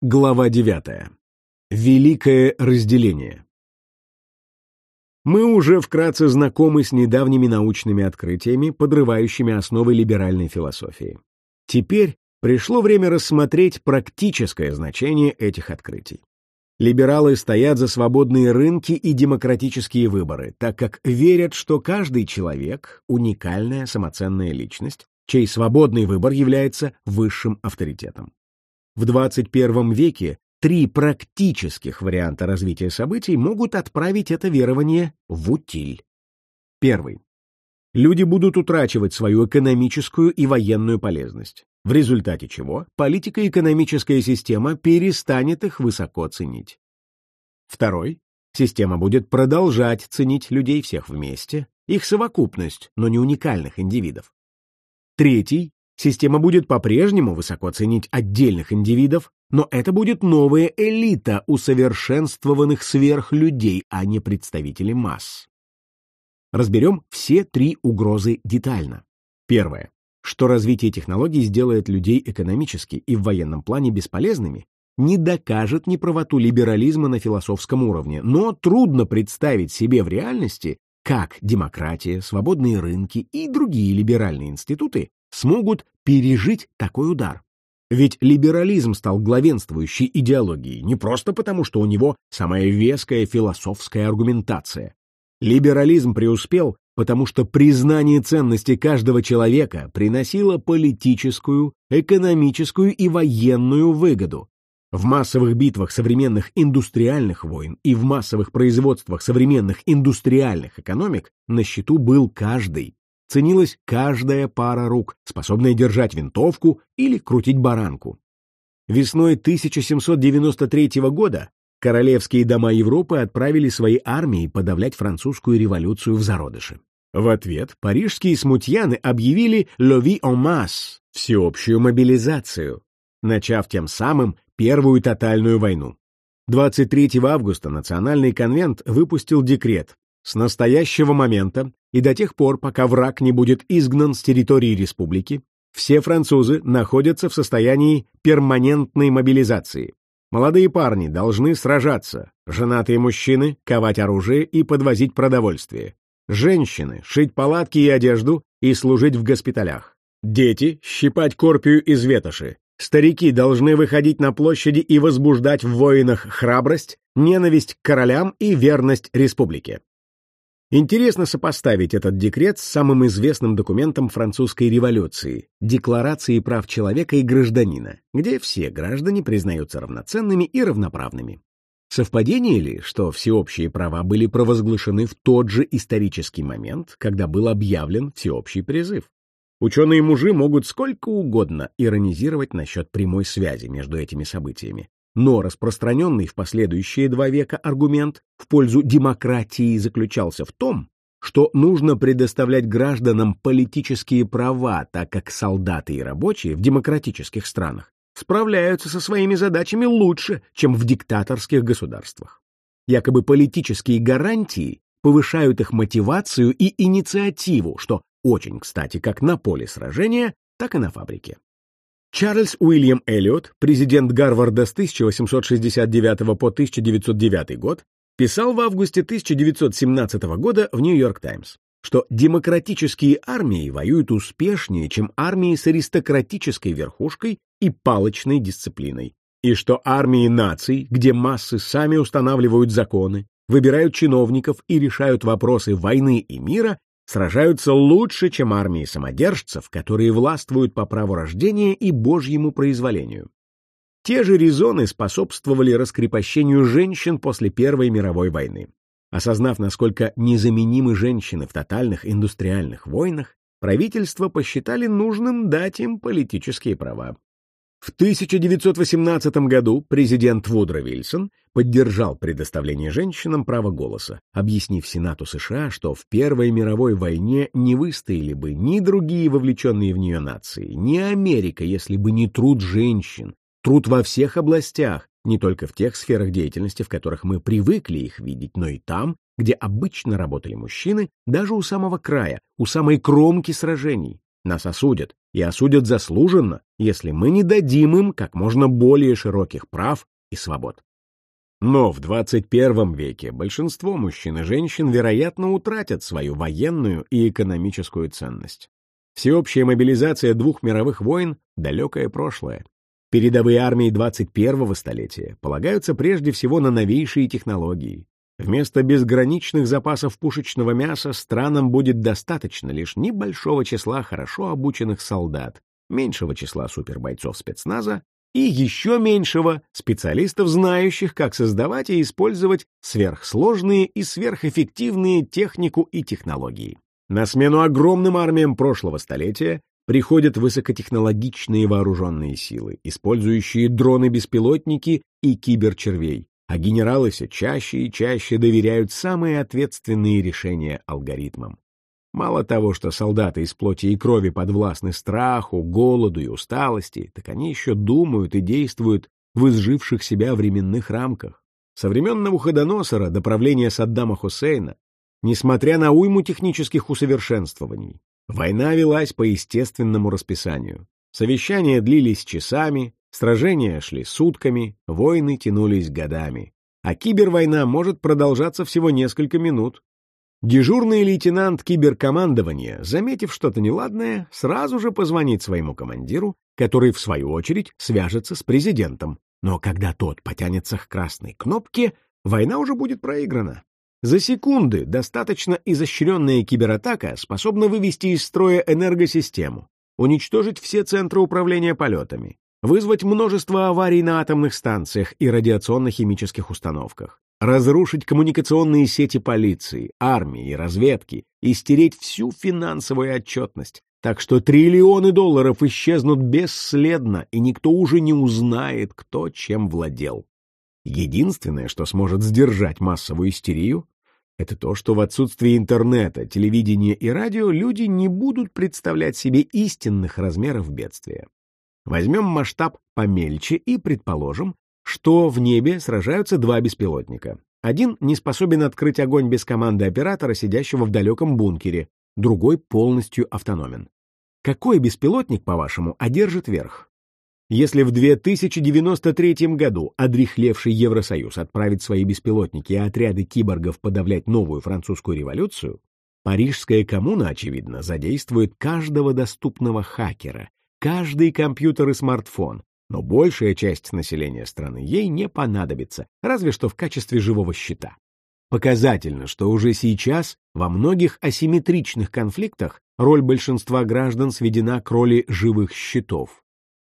Глава 9. Великое разделение. Мы уже вкратце знакомы с недавними научными открытиями, подрывающими основы либеральной философии. Теперь пришло время рассмотреть практическое значение этих открытий. Либералы стоят за свободные рынки и демократические выборы, так как верят, что каждый человек — уникальная самоценная личность, чей свободный выбор является высшим авторитетом. В 21 веке три практических варианта развития событий могут отправить это верование в утиль. Первый. Люди будут утрачивать свою экономическую и военную полезность, в результате чего политико-экономическая система перестанет их высоко ценить. Второй. Система будет продолжать ценить людей всех вместе, их совокупность, но не уникальных индивидов. Третий. Система будет по-прежнему высоко ценить отдельных индивидов, но это будет новая элита усовершенствованных сверхлюдей, а не представители масс. Разберем все три угрозы детально. Первое. Что развитие технологий сделает людей экономически и в военном плане бесполезными, не докажет неправоту либерализма на философском уровне, но трудно представить себе в реальности, как демократия, свободные рынки и другие либеральные институты смогут пережить такой удар. Ведь либерализм стал главенствующей идеологией не просто потому, что у него самая веская философская аргументация. Либерализм преуспел, потому что признание ценности каждого человека приносило политическую, экономическую и военную выгоду. В массовых битвах современных индустриальных войн и в массовых производствах современных индустриальных экономик на счету был каждый, ценилась каждая пара рук, способная держать винтовку или крутить баранку. Весной 1793 года королевские дома Европы отправили свои армии подавлять французскую революцию в зародыше. В ответ парижские смутьяны объявили «Лови en masse» — всеобщую мобилизацию, начав тем самым Первую тотальную войну. 23 августа Национальный конвент выпустил декрет, с настоящего момента и до тех пор, пока враг не будет изгнан с территории республики, все французы находятся в состоянии перманентной мобилизации. Молодые парни должны сражаться, женатые мужчины — ковать оружие и подвозить продовольствие, женщины — шить палатки и одежду и служить в госпиталях, дети — щипать корпию из ветоши, старики должны выходить на площади и возбуждать в воинах храбрость, ненависть к королям и верность республике. Интересно сопоставить этот декрет с самым известным документом французской революции – Декларацией прав человека и гражданина, где все граждане признаются равноценными и равноправными. Совпадение ли, что всеобщие права были провозглашены в тот же исторический момент, когда был объявлен всеобщий призыв? Ученые-мужи могут сколько угодно иронизировать насчет прямой связи между этими событиями, но распространенный в последующие два века аргумент в пользу демократии заключался в том, что нужно предоставлять гражданам политические права, так как солдаты и рабочие в демократических странах справляются со своими задачами лучше, чем в диктаторских государствах. Якобы политические гарантии повышают их мотивацию и инициативу, что очень кстати как на поле сражения, так и на фабрике. Чарльз Уильям Эллиот, президент Гарварда с 1869 по 1909 год, писал в августе 1917 года в Нью-Йорк Таймс, что демократические армии воюют успешнее, чем армии с аристократической верхушкой и палочной дисциплиной, и что армии наций, где массы сами устанавливают законы, выбирают чиновников и решают вопросы войны и мира, сражаются лучше, чем армии самодержцев, которые властвуют по праву рождения и божьему произволению. Те же резоны способствовали раскрепощению женщин после Первой мировой войны. Осознав, насколько незаменимы женщины в тотальных индустриальных войнах, правительства посчитали нужным дать им политические права. В 1918 году президент Вудро Вильсон поддержал предоставление женщинам права голоса, объяснив Сенату США, что в Первой мировой войне не выстояли бы ни другие вовлеченные в нее нации, ни Америка, если бы не труд женщин, труд во всех областях, не только в тех сферах деятельности, в которых мы привыкли их видеть, но и там, где обычно работали мужчины, даже у самого края, у самой кромки сражений, Нас осудят, и осудят заслуженно, если мы не дадим им как можно более широких прав и свобод. Но в 21 веке большинство мужчин и женщин, вероятно, утратят свою военную и экономическую ценность. Всеобщая мобилизация двух мировых войн — далекое прошлое. Передовые армии 21-го столетия полагаются прежде всего на новейшие технологии. Вместо безграничных запасов пушечного мяса странам будет достаточно лишь небольшого числа хорошо обученных солдат, меньшего числа супербойцов спецназа и еще меньшего специалистов, знающих, как создавать и использовать сверхсложные и сверхэффективные технику и технологии. На смену огромным армиям прошлого столетия приходят высокотехнологичные вооруженные силы, использующие дроны-беспилотники и киберчервей, а генералы все чаще и чаще доверяют самые ответственные решения алгоритмам. Мало того, что солдаты из плоти и крови подвластны страху, голоду и усталости, так они еще думают и действуют в изживших себя временных рамках. Со времен Навуходоносора до правления Саддама Хусейна, несмотря на уйму технических усовершенствований, война велась по естественному расписанию. Совещания длились часами, сражения шли сутками, войны тянулись годами. А кибервойна может продолжаться всего несколько минут, Дежурный лейтенант киберкомандования, заметив что-то неладное, сразу же позвонит своему командиру, который, в свою очередь, свяжется с президентом. Но когда тот потянется к красной кнопке, война уже будет проиграна. За секунды достаточно изощренная кибератака способна вывести из строя энергосистему, уничтожить все центры управления полетами, вызвать множество аварий на атомных станциях и радиационно-химических установках, разрушить коммуникационные сети полиции, армии и разведки и стереть всю финансовую отчетность, так что триллионы долларов исчезнут бесследно, и никто уже не узнает, кто чем владел. Единственное, что сможет сдержать массовую истерию, это то, что в отсутствии интернета, телевидения и радио люди не будут представлять себе истинных размеров бедствия. Возьмем масштаб помельче и предположим, что в небе сражаются два беспилотника. Один не способен открыть огонь без команды оператора, сидящего в далеком бункере, другой полностью автономен. Какой беспилотник, по-вашему, одержит верх? Если в 2093 году одрехлевший Евросоюз отправит свои беспилотники и отряды киборгов подавлять новую французскую революцию, Парижская коммуна, очевидно, задействует каждого доступного хакера, каждый компьютер и смартфон, но большая часть населения страны ей не понадобится, разве что в качестве живого щита. Показательно, что уже сейчас во многих асимметричных конфликтах роль большинства граждан сведена к роли живых щитов.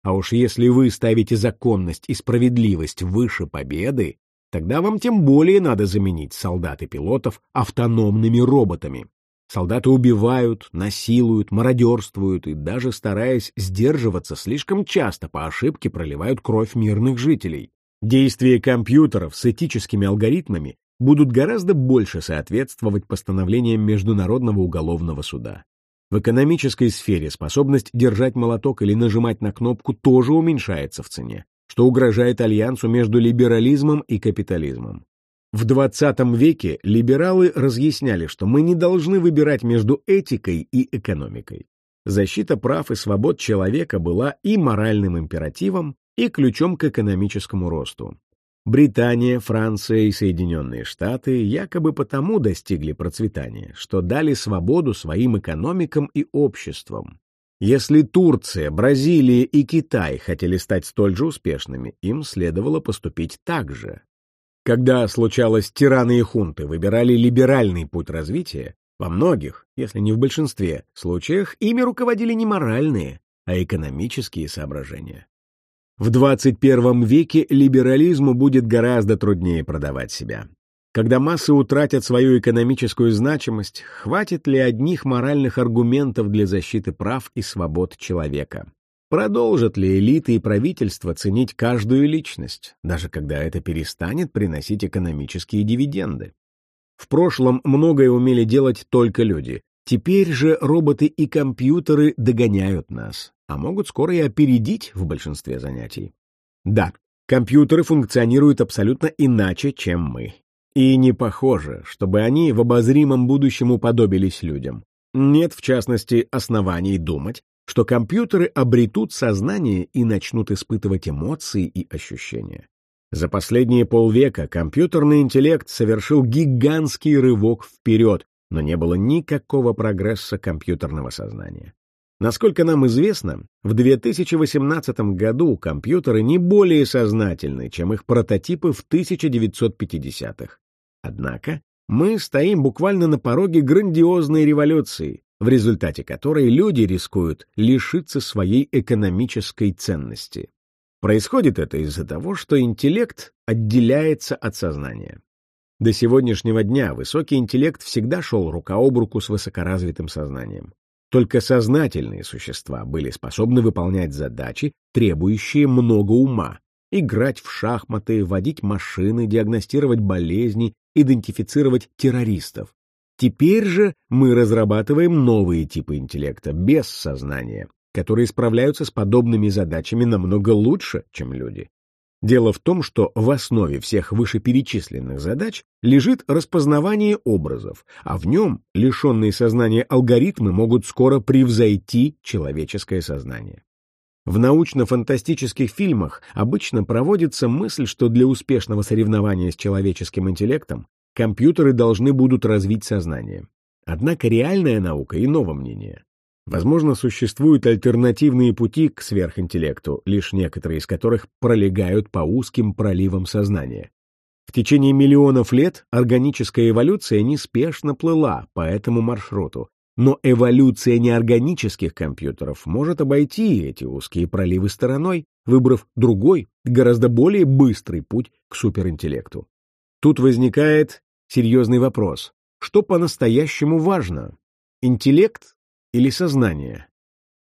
А уж если вы ставите законность и справедливость выше победы, тогда вам тем более надо заменить солдат и пилотов автономными роботами, Солдаты убивают, насилуют, мародерствуют и даже стараясь сдерживаться, слишком часто по ошибке проливают кровь мирных жителей. Действия компьютеров с этическими алгоритмами будут гораздо больше соответствовать постановлениям Международного уголовного суда. В экономической сфере способность держать молоток или нажимать на кнопку тоже уменьшается в цене, что угрожает альянсу между либерализмом и капитализмом. В XX веке либералы разъясняли, что мы не должны выбирать между этикой и экономикой. Защита прав и свобод человека была и моральным императивом, и ключом к экономическому росту. Британия, Франция и Соединенные Штаты якобы потому достигли процветания, что дали свободу своим экономикам и обществам. Если Турция, Бразилия и Китай хотели стать столь же успешными, им следовало поступить так же. Когда случалось тираны и хунты выбирали либеральный путь развития, во многих, если не в большинстве, случаях ими руководили не моральные, а экономические соображения. В 21 веке либерализму будет гораздо труднее продавать себя. Когда массы утратят свою экономическую значимость, хватит ли одних моральных аргументов для защиты прав и свобод человека? Продолжат ли элиты и правительства ценить каждую личность, даже когда это перестанет приносить экономические дивиденды? В прошлом многое умели делать только люди. Теперь же роботы и компьютеры догоняют нас, а могут скоро и опередить в большинстве занятий. Да, компьютеры функционируют абсолютно иначе, чем мы. И не похоже, чтобы они в обозримом будущем уподобились людям. Нет, в частности, оснований думать, что компьютеры обретут сознание и начнут испытывать эмоции и ощущения. За последние полвека компьютерный интеллект совершил гигантский рывок вперед, но не было никакого прогресса компьютерного сознания. Насколько нам известно, в 2018 году компьютеры не более сознательны, чем их прототипы в 1950-х. Однако мы стоим буквально на пороге грандиозной революции, в результате которой люди рискуют лишиться своей экономической ценности. Происходит это из-за того, что интеллект отделяется от сознания. До сегодняшнего дня высокий интеллект всегда шел рука об руку с высокоразвитым сознанием. Только сознательные существа были способны выполнять задачи, требующие много ума, играть в шахматы, водить машины, диагностировать болезни, идентифицировать террористов. Теперь же мы разрабатываем новые типы интеллекта без сознания, которые справляются с подобными задачами намного лучше, чем люди. Дело в том, что в основе всех вышеперечисленных задач лежит распознавание образов, а в нем лишенные сознания алгоритмы могут скоро превзойти человеческое сознание. В научно-фантастических фильмах обычно проводится мысль, что для успешного соревнования с человеческим интеллектом компьютеры должны будут развить сознание. Однако реальная наука иного мнения. Возможно, существуют альтернативные пути к сверхинтеллекту, лишь некоторые из которых пролегают по узким проливам сознания. В течение миллионов лет органическая эволюция неспешно плыла по этому маршруту, но эволюция неорганических компьютеров может обойти эти узкие проливы стороной, выбрав другой, гораздо более быстрый путь к суперинтеллекту. Тут возникает серьезный вопрос. Что по-настоящему важно? Интеллект или сознание.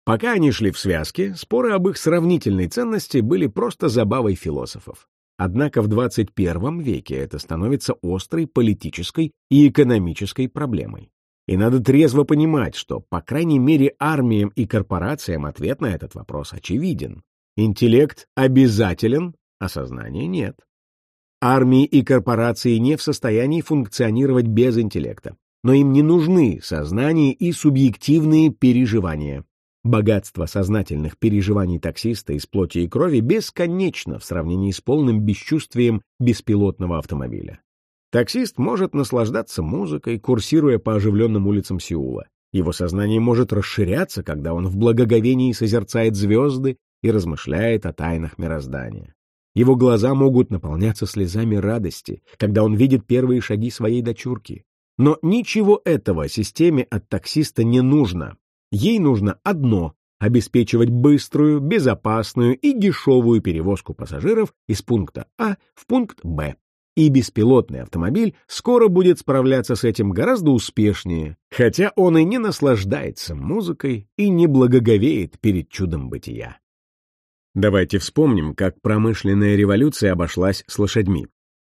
Пока они шли в связке, споры об их сравнительной ценности были просто забавой философов. Однако в 21 веке это становится острой политической и экономической проблемой. И надо трезво понимать, что, по крайней мере, армиям и корпорациям ответ на этот вопрос очевиден. Интеллект обязателен, а сознания нет. Армии и корпорации не в состоянии функционировать без интеллекта но им не нужны сознание и субъективные переживания. Богатство сознательных переживаний таксиста из плоти и крови бесконечно в сравнении с полным бесчувствием беспилотного автомобиля. Таксист может наслаждаться музыкой, курсируя по оживленным улицам Сеула. Его сознание может расширяться, когда он в благоговении созерцает звезды и размышляет о тайнах мироздания. Его глаза могут наполняться слезами радости, когда он видит первые шаги своей дочурки. Но ничего этого системе от таксиста не нужно. Ей нужно одно — обеспечивать быструю, безопасную и дешевую перевозку пассажиров из пункта А в пункт Б. И беспилотный автомобиль скоро будет справляться с этим гораздо успешнее, хотя он и не наслаждается музыкой и не благоговеет перед чудом бытия. Давайте вспомним, как промышленная революция обошлась с лошадьми.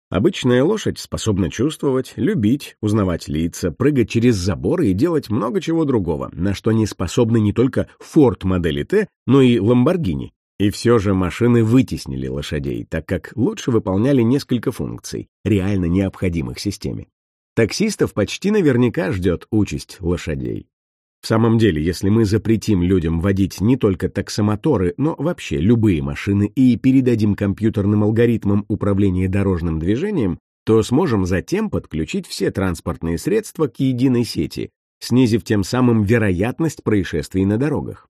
Обычная лошадь способна чувствовать, любить, узнавать лица, прыгать через заборы и делать много чего другого, на что не способны не только Ford модели Т, но и Lamborghini. И все же машины вытеснили лошадей, так как лучше выполняли несколько функций, реально необходимых системе. Таксистов почти наверняка ждет участь лошадей. В самом деле, если мы запретим людям водить не только таксомоторы, но вообще любые машины и передадим компьютерным алгоритмам управление дорожным движением, то сможем затем подключить все транспортные средства к единой сети, снизив тем самым вероятность происшествий на дорогах.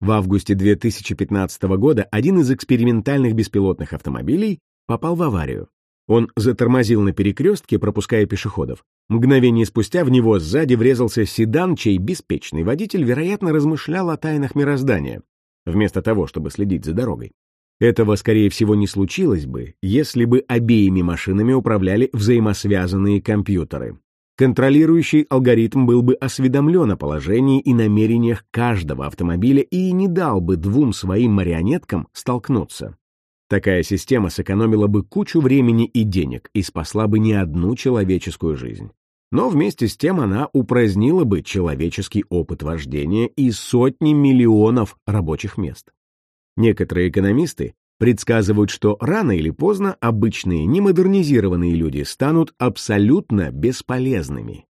В августе 2015 года один из экспериментальных беспилотных автомобилей попал в аварию. Он затормозил на перекрестке, пропуская пешеходов. Мгновение спустя в него сзади врезался седан, чей беспечный водитель, вероятно, размышлял о тайнах мироздания, вместо того, чтобы следить за дорогой. Этого, скорее всего, не случилось бы, если бы обеими машинами управляли взаимосвязанные компьютеры. Контролирующий алгоритм был бы осведомлен о положении и намерениях каждого автомобиля и не дал бы двум своим марионеткам столкнуться. Такая система сэкономила бы кучу времени и денег и спасла бы не одну человеческую жизнь. Но вместе с тем она упразднила бы человеческий опыт вождения и сотни миллионов рабочих мест. Некоторые экономисты предсказывают, что рано или поздно обычные немодернизированные люди станут абсолютно бесполезными.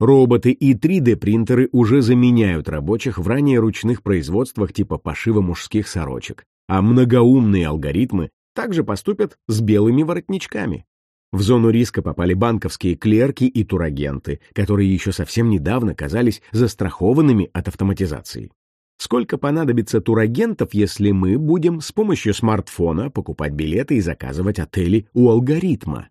Роботы и 3D-принтеры уже заменяют рабочих в ранее ручных производствах типа пошива мужских сорочек, а многоумные алгоритмы также поступят с белыми воротничками. В зону риска попали банковские клерки и турагенты, которые еще совсем недавно казались застрахованными от автоматизации. Сколько понадобится турагентов, если мы будем с помощью смартфона покупать билеты и заказывать отели у алгоритма?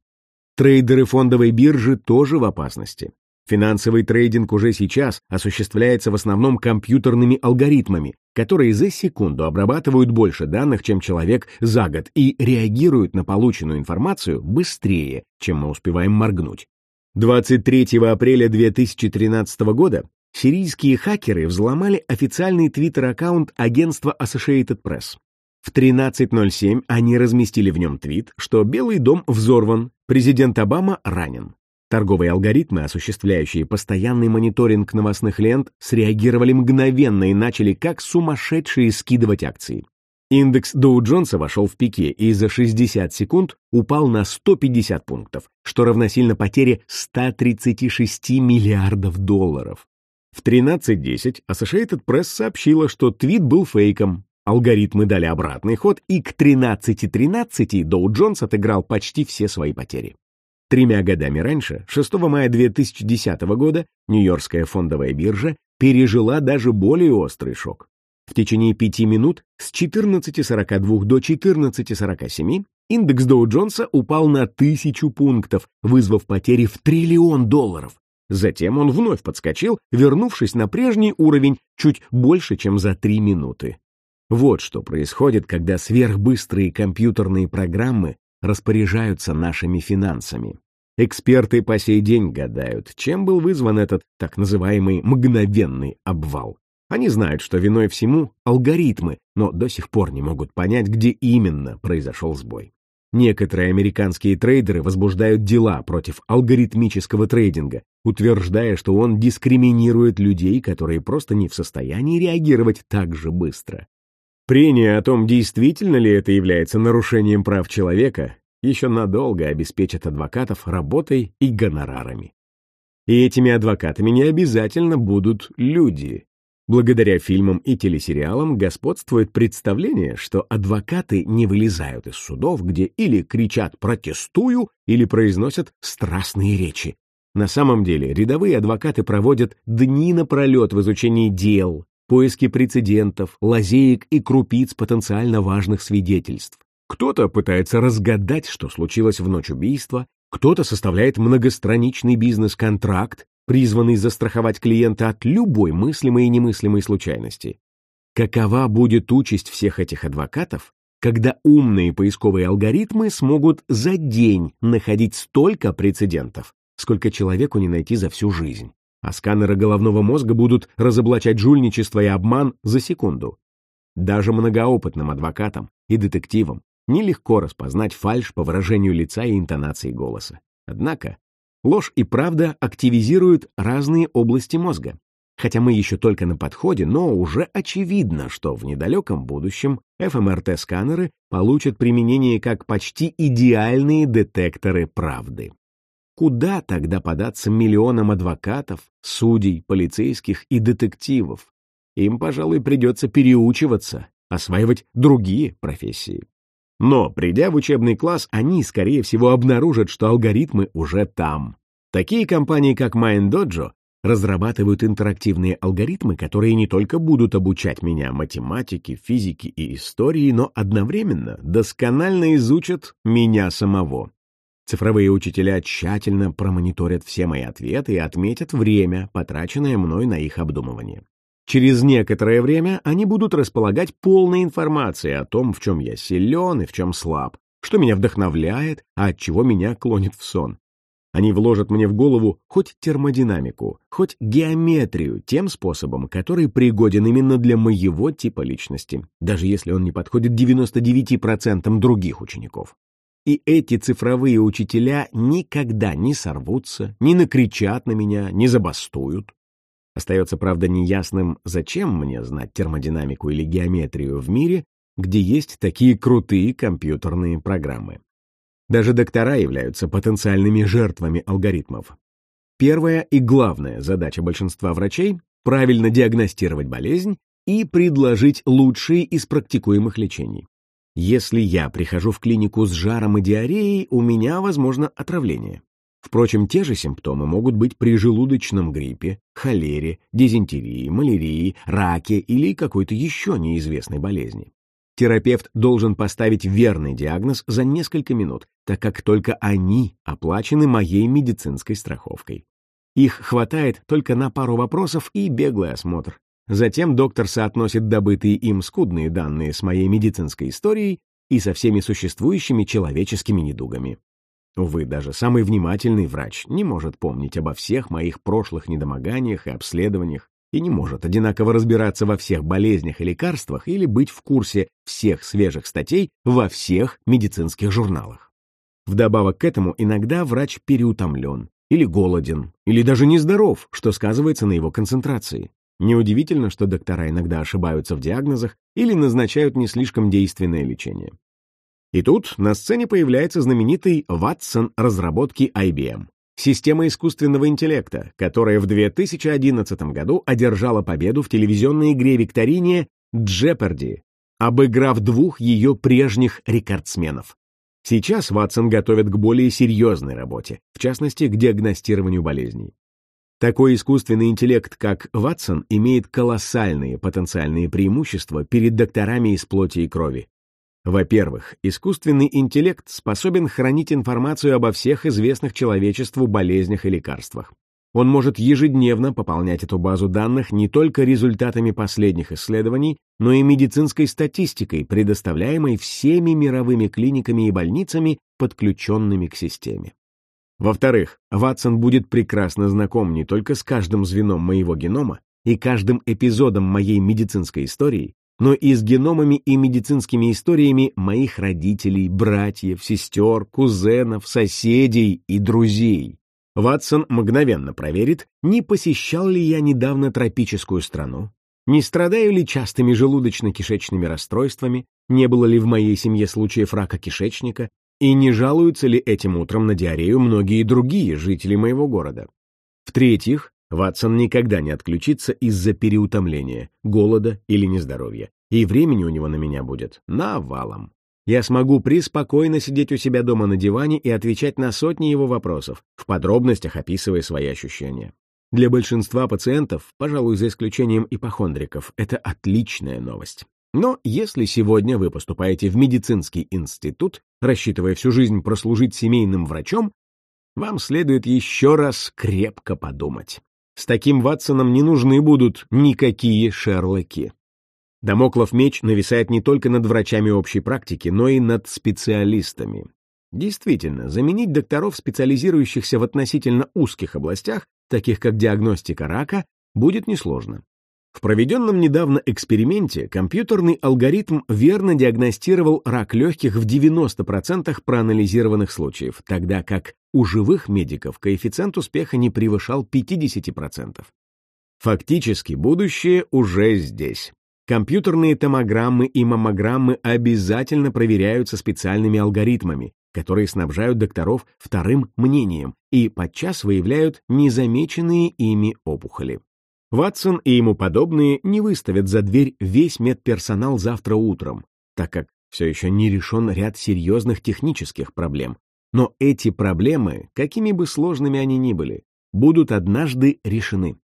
Трейдеры фондовой биржи тоже в опасности. Финансовый трейдинг уже сейчас осуществляется в основном компьютерными алгоритмами, которые за секунду обрабатывают больше данных, чем человек за год, и реагируют на полученную информацию быстрее, чем мы успеваем моргнуть. 23 апреля 2013 года сирийские хакеры взломали официальный твиттер-аккаунт агентства Associated Press. В 13.07 они разместили в нем твит, что Белый дом взорван, президент Обама ранен. Торговые алгоритмы, осуществляющие постоянный мониторинг новостных лент, среагировали мгновенно и начали как сумасшедшие скидывать акции. Индекс Доу-Джонса вошел в пике и за 60 секунд упал на 150 пунктов, что равносильно потере 136 миллиардов долларов. В 13.10 Associated Press сообщила, что твит был фейком. Алгоритмы дали обратный ход, и к 13.13 Доу Джонс отыграл почти все свои потери. Тремя годами раньше, 6 мая 2010 года, Нью-Йоркская фондовая биржа пережила даже более острый шок. В течение пяти минут с 14.42 до 14.47 индекс Доу-Джонса упал на тысячу пунктов, вызвав потери в триллион долларов. Затем он вновь подскочил, вернувшись на прежний уровень чуть больше, чем за три минуты. Вот что происходит, когда сверхбыстрые компьютерные программы распоряжаются нашими финансами. Эксперты по сей день гадают, чем был вызван этот так называемый мгновенный обвал. Они знают, что виной всему алгоритмы, но до сих пор не могут понять, где именно произошел сбой. Некоторые американские трейдеры возбуждают дела против алгоритмического трейдинга, утверждая, что он дискриминирует людей, которые просто не в состоянии реагировать так же быстро. Прения о том, действительно ли это является нарушением прав человека, еще надолго обеспечат адвокатов работой и гонорарами. И этими адвокатами не обязательно будут люди. Благодаря фильмам и телесериалам господствует представление, что адвокаты не вылезают из судов, где или кричат «протестую», или произносят страстные речи. На самом деле рядовые адвокаты проводят дни напролет в изучении дел, поиске прецедентов, лазеек и крупиц потенциально важных свидетельств. Кто-то пытается разгадать, что случилось в ночь убийства, кто-то составляет многостраничный бизнес-контракт, призванный застраховать клиента от любой мыслимой и немыслимой случайности. Какова будет участь всех этих адвокатов, когда умные поисковые алгоритмы смогут за день находить столько прецедентов, сколько человеку не найти за всю жизнь? А сканеры головного мозга будут разоблачать жульничество и обман за секунду. Даже многоопытным адвокатам и детективам нелегко распознать фальшь по выражению лица и интонации голоса. Однако ложь и правда активизируют разные области мозга. Хотя мы еще только на подходе, но уже очевидно, что в недалеком будущем ФМРТ-сканеры получат применение как почти идеальные детекторы правды. Куда тогда податься миллионам адвокатов, судей, полицейских и детективов? Им, пожалуй, придется переучиваться, осваивать другие профессии. Но, придя в учебный класс, они, скорее всего, обнаружат, что алгоритмы уже там. Такие компании, как MindDojo, разрабатывают интерактивные алгоритмы, которые не только будут обучать меня математике, физике и истории, но одновременно досконально изучат меня самого. Цифровые учителя тщательно промониторят все мои ответы и отметят время, потраченное мной на их обдумывание. Через некоторое время они будут располагать полной информацией о том, в чем я силен и в чем слаб, что меня вдохновляет, а от чего меня клонит в сон. Они вложат мне в голову хоть термодинамику, хоть геометрию тем способом, который пригоден именно для моего типа личности, даже если он не подходит 99% других учеников. И эти цифровые учителя никогда не сорвутся, не накричат на меня, не забастуют. Остается, правда, неясным, зачем мне знать термодинамику или геометрию в мире, где есть такие крутые компьютерные программы. Даже доктора являются потенциальными жертвами алгоритмов. первая и главная задача большинства врачей – правильно диагностировать болезнь и предложить лучшие из практикуемых лечений. Если я прихожу в клинику с жаром и диареей, у меня возможно отравление. Впрочем, те же симптомы могут быть при желудочном гриппе, холере, дизентерии, малярии, раке или какой-то еще неизвестной болезни. Терапевт должен поставить верный диагноз за несколько минут, так как только они оплачены моей медицинской страховкой. Их хватает только на пару вопросов и беглый осмотр. Затем доктор соотносит добытые им скудные данные с моей медицинской историей и со всеми существующими человеческими недугами. Увы, даже самый внимательный врач не может помнить обо всех моих прошлых недомоганиях и обследованиях и не может одинаково разбираться во всех болезнях и лекарствах или быть в курсе всех свежих статей во всех медицинских журналах. Вдобавок к этому иногда врач переутомлен, или голоден, или даже нездоров, что сказывается на его концентрации. Неудивительно, что доктора иногда ошибаются в диагнозах или назначают не слишком действенное лечение. И тут на сцене появляется знаменитый Ватсон разработки IBM. Система искусственного интеллекта, которая в 2011 году одержала победу в телевизионной игре-викторине «Джепарди», обыграв двух ее прежних рекордсменов. Сейчас Ватсон готовит к более серьезной работе, в частности, к диагностированию болезней. Такой искусственный интеллект, как Ватсон, имеет колоссальные потенциальные преимущества перед докторами из плоти и крови. Во-первых, искусственный интеллект способен хранить информацию обо всех известных человечеству болезнях и лекарствах. Он может ежедневно пополнять эту базу данных не только результатами последних исследований, но и медицинской статистикой, предоставляемой всеми мировыми клиниками и больницами, подключенными к системе. Во-вторых, Ватсон будет прекрасно знаком не только с каждым звеном моего генома и каждым эпизодом моей медицинской истории, но и с геномами и медицинскими историями моих родителей, братьев, сестер, кузенов, соседей и друзей. Ватсон мгновенно проверит, не посещал ли я недавно тропическую страну, не страдаю ли частыми желудочно-кишечными расстройствами, не было ли в моей семье случаев рака кишечника, и не жалуются ли этим утром на диарею многие другие жители моего города. В-третьих, Ватсон никогда не отключится из-за переутомления, голода или нездоровья, и времени у него на меня будет навалом. Я смогу преспокойно сидеть у себя дома на диване и отвечать на сотни его вопросов, в подробностях описывая свои ощущения. Для большинства пациентов, пожалуй, за исключением ипохондриков, это отличная новость. Но если сегодня вы поступаете в медицинский институт, рассчитывая всю жизнь прослужить семейным врачом, вам следует еще раз крепко подумать. С таким Ватсоном не нужны будут никакие Шерлоки. Дамоклов меч нависает не только над врачами общей практики, но и над специалистами. Действительно, заменить докторов, специализирующихся в относительно узких областях, таких как диагностика рака, будет несложно. В проведенном недавно эксперименте компьютерный алгоритм верно диагностировал рак легких в 90% проанализированных случаев, тогда как у живых медиков коэффициент успеха не превышал 50%. Фактически будущее уже здесь. Компьютерные томограммы и маммограммы обязательно проверяются специальными алгоритмами, которые снабжают докторов вторым мнением и подчас выявляют незамеченные ими опухоли. Ватсон и ему подобные не выставят за дверь весь медперсонал завтра утром, так как все еще не решен ряд серьезных технических проблем. Но эти проблемы, какими бы сложными они ни были, будут однажды решены.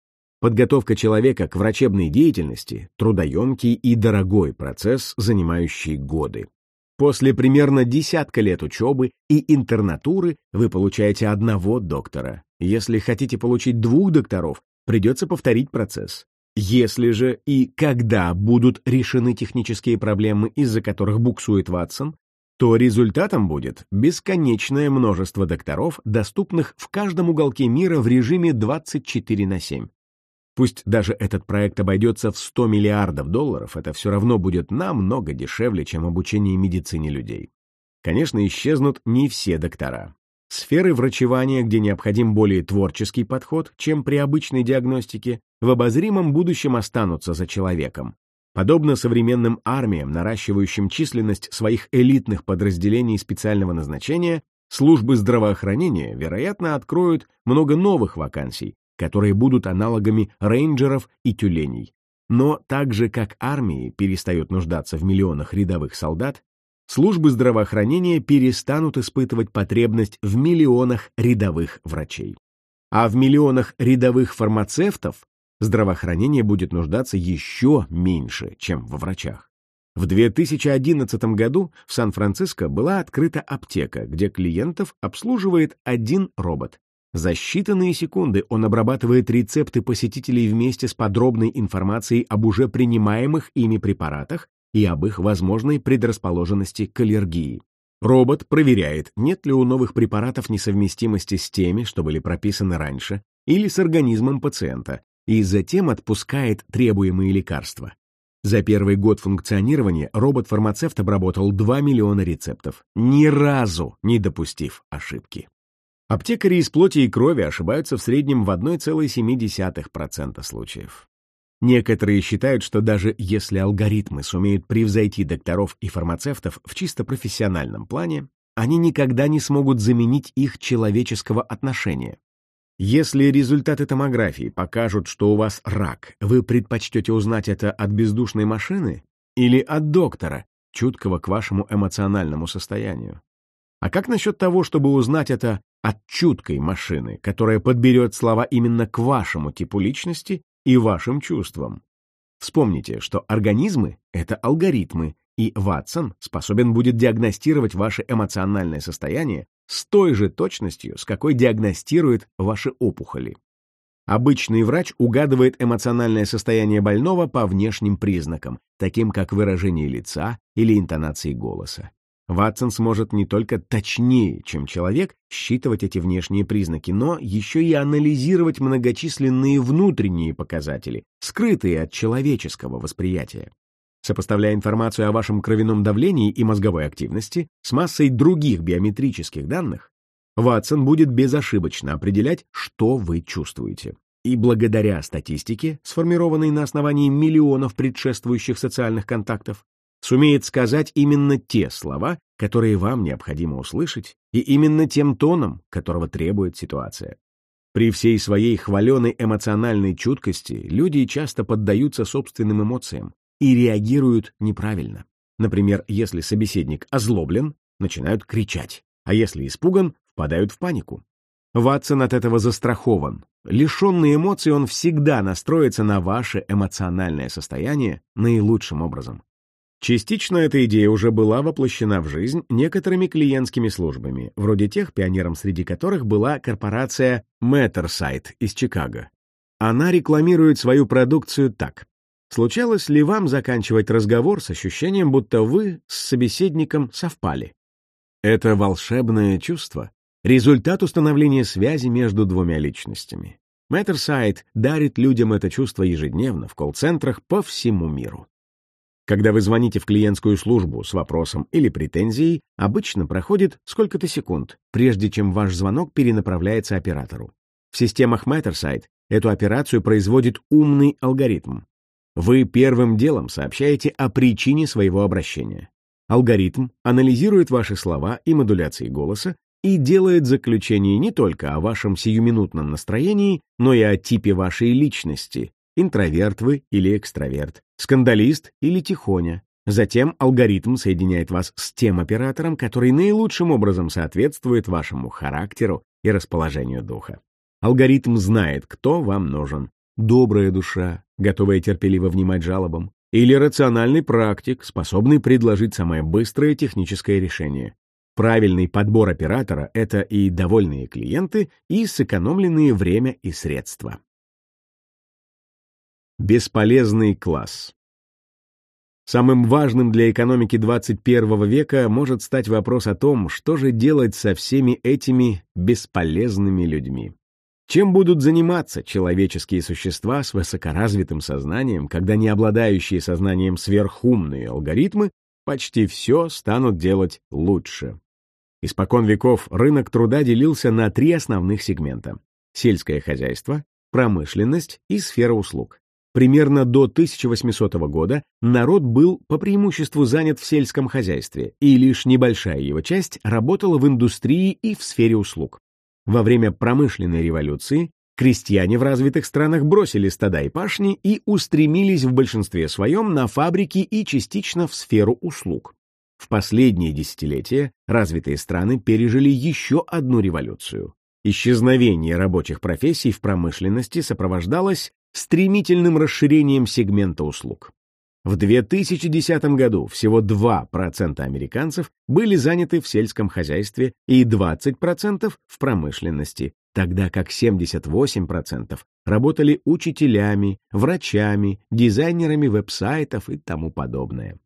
Подготовка человека к врачебной деятельности – трудоемкий и дорогой процесс, занимающий годы. После примерно десятка лет учебы и интернатуры вы получаете одного доктора. Если хотите получить двух докторов, придется повторить процесс. Если же и когда будут решены технические проблемы, из-за которых буксует Ватсон, то результатом будет бесконечное множество докторов, доступных в каждом уголке мира в режиме 24 на 7. Пусть даже этот проект обойдется в 100 миллиардов долларов, это все равно будет намного дешевле, чем обучение медицине людей. Конечно, исчезнут не все доктора. Сферы врачевания, где необходим более творческий подход, чем при обычной диагностике, в обозримом будущем останутся за человеком. Подобно современным армиям, наращивающим численность своих элитных подразделений специального назначения, Службы здравоохранения, вероятно, откроют много новых вакансий, которые будут аналогами рейнджеров и тюленей. Но так же, как армии перестают нуждаться в миллионах рядовых солдат, службы здравоохранения перестанут испытывать потребность в миллионах рядовых врачей. А в миллионах рядовых фармацевтов здравоохранение будет нуждаться еще меньше, чем во врачах. В 2011 году в Сан-Франциско была открыта аптека, где клиентов обслуживает один робот. За считанные секунды он обрабатывает рецепты посетителей вместе с подробной информацией об уже принимаемых ими препаратах и об их возможной предрасположенности к аллергии. Робот проверяет, нет ли у новых препаратов несовместимости с теми, что были прописаны раньше, или с организмом пациента, и затем отпускает требуемые лекарства. За первый год функционирования робот-фармацевт обработал 2 миллиона рецептов, ни разу не допустив ошибки. Аптекари из плоти и крови ошибаются в среднем в 1,7% случаев. Некоторые считают, что даже если алгоритмы сумеют превзойти докторов и фармацевтов в чисто профессиональном плане, они никогда не смогут заменить их человеческого отношения. Если результаты томографии покажут, что у вас рак, вы предпочтете узнать это от бездушной машины или от доктора, чуткого к вашему эмоциональному состоянию? А как насчет того, чтобы узнать это от чуткой машины, которая подберет слова именно к вашему типу личности и вашим чувствам? Вспомните, что организмы — это алгоритмы, и Ватсон способен будет диагностировать ваше эмоциональное состояние с той же точностью, с какой диагностирует ваши опухоли. Обычный врач угадывает эмоциональное состояние больного по внешним признакам, таким как выражение лица или интонации голоса. Ватсон сможет не только точнее, чем человек, считывать эти внешние признаки, но еще и анализировать многочисленные внутренние показатели, скрытые от человеческого восприятия. Сопоставляя информацию о вашем кровяном давлении и мозговой активности с массой других биометрических данных, Ватсон будет безошибочно определять, что вы чувствуете. И благодаря статистике, сформированной на основании миллионов предшествующих социальных контактов, сумеет сказать именно те слова, которые вам необходимо услышать, и именно тем тоном, которого требует ситуация. При всей своей хваленой эмоциональной чуткости люди часто поддаются собственным эмоциям, и реагируют неправильно. Например, если собеседник озлоблен, начинают кричать, а если испуган, впадают в панику. Ватсон от этого застрахован. Лишенный эмоций он всегда настроится на ваше эмоциональное состояние наилучшим образом. Частично эта идея уже была воплощена в жизнь некоторыми клиентскими службами, вроде тех, пионером среди которых была корпорация Matterside из Чикаго. Она рекламирует свою продукцию так. Случалось ли вам заканчивать разговор с ощущением, будто вы с собеседником совпали? Это волшебное чувство — результат установления связи между двумя личностями. Маттерсайд дарит людям это чувство ежедневно в колл-центрах по всему миру. Когда вы звоните в клиентскую службу с вопросом или претензией, обычно проходит сколько-то секунд, прежде чем ваш звонок перенаправляется оператору. В системах Matterside эту операцию производит умный алгоритм. Вы первым делом сообщаете о причине своего обращения. Алгоритм анализирует ваши слова и модуляции голоса и делает заключение не только о вашем сиюминутном настроении, но и о типе вашей личности, интроверт вы или экстраверт, скандалист или тихоня. Затем алгоритм соединяет вас с тем оператором, который наилучшим образом соответствует вашему характеру и расположению духа. Алгоритм знает, кто вам нужен, добрая душа, готовая терпеливо внимать жалобам, или рациональный практик, способный предложить самое быстрое техническое решение. Правильный подбор оператора — это и довольные клиенты, и сэкономленные время и средства. Бесполезный класс Самым важным для экономики 21 века может стать вопрос о том, что же делать со всеми этими бесполезными людьми. Чем будут заниматься человеческие существа с высокоразвитым сознанием, когда не обладающие сознанием сверхумные алгоритмы почти все станут делать лучше? Испокон веков рынок труда делился на три основных сегмента — сельское хозяйство, промышленность и сфера услуг. Примерно до 1800 года народ был по преимуществу занят в сельском хозяйстве, и лишь небольшая его часть работала в индустрии и в сфере услуг. Во время промышленной революции крестьяне в развитых странах бросили стада и пашни и устремились в большинстве своем на фабрики и частично в сферу услуг. В последние десятилетия развитые страны пережили еще одну революцию. Исчезновение рабочих профессий в промышленности сопровождалось стремительным расширением сегмента услуг. В 2010 году всего 2% американцев были заняты в сельском хозяйстве и 20% в промышленности, тогда как 78% работали учителями, врачами, дизайнерами веб-сайтов и тому подобное.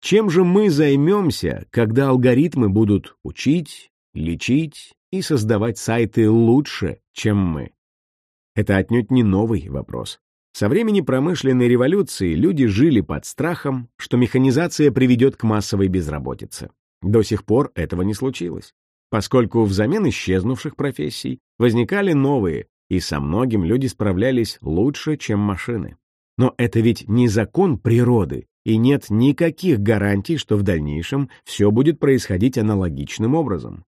Чем же мы займемся, когда алгоритмы будут учить, лечить и создавать сайты лучше, чем мы? Это отнюдь не новый вопрос. Со времени промышленной революции люди жили под страхом, что механизация приведет к массовой безработице. До сих пор этого не случилось, поскольку взамен исчезнувших профессий возникали новые, и со многим люди справлялись лучше, чем машины. Но это ведь не закон природы, и нет никаких гарантий, что в дальнейшем все будет происходить аналогичным образом.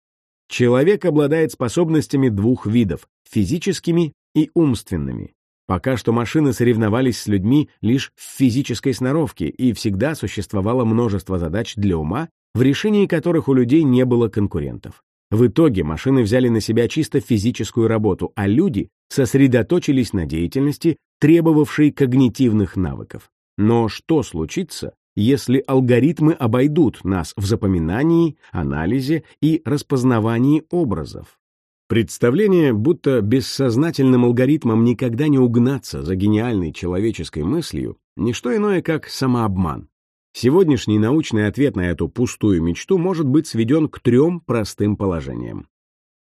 Человек обладает способностями двух видов — физическими и умственными. Пока что машины соревновались с людьми лишь в физической сноровке, и всегда существовало множество задач для ума, в решении которых у людей не было конкурентов. В итоге машины взяли на себя чисто физическую работу, а люди сосредоточились на деятельности, требовавшей когнитивных навыков. Но что случится, если алгоритмы обойдут нас в запоминании, анализе и распознавании образов? Представление, будто бессознательным алгоритмом никогда не угнаться за гениальной человеческой мыслью, не что иное, как самообман. Сегодняшний научный ответ на эту пустую мечту может быть сведен к трем простым положениям.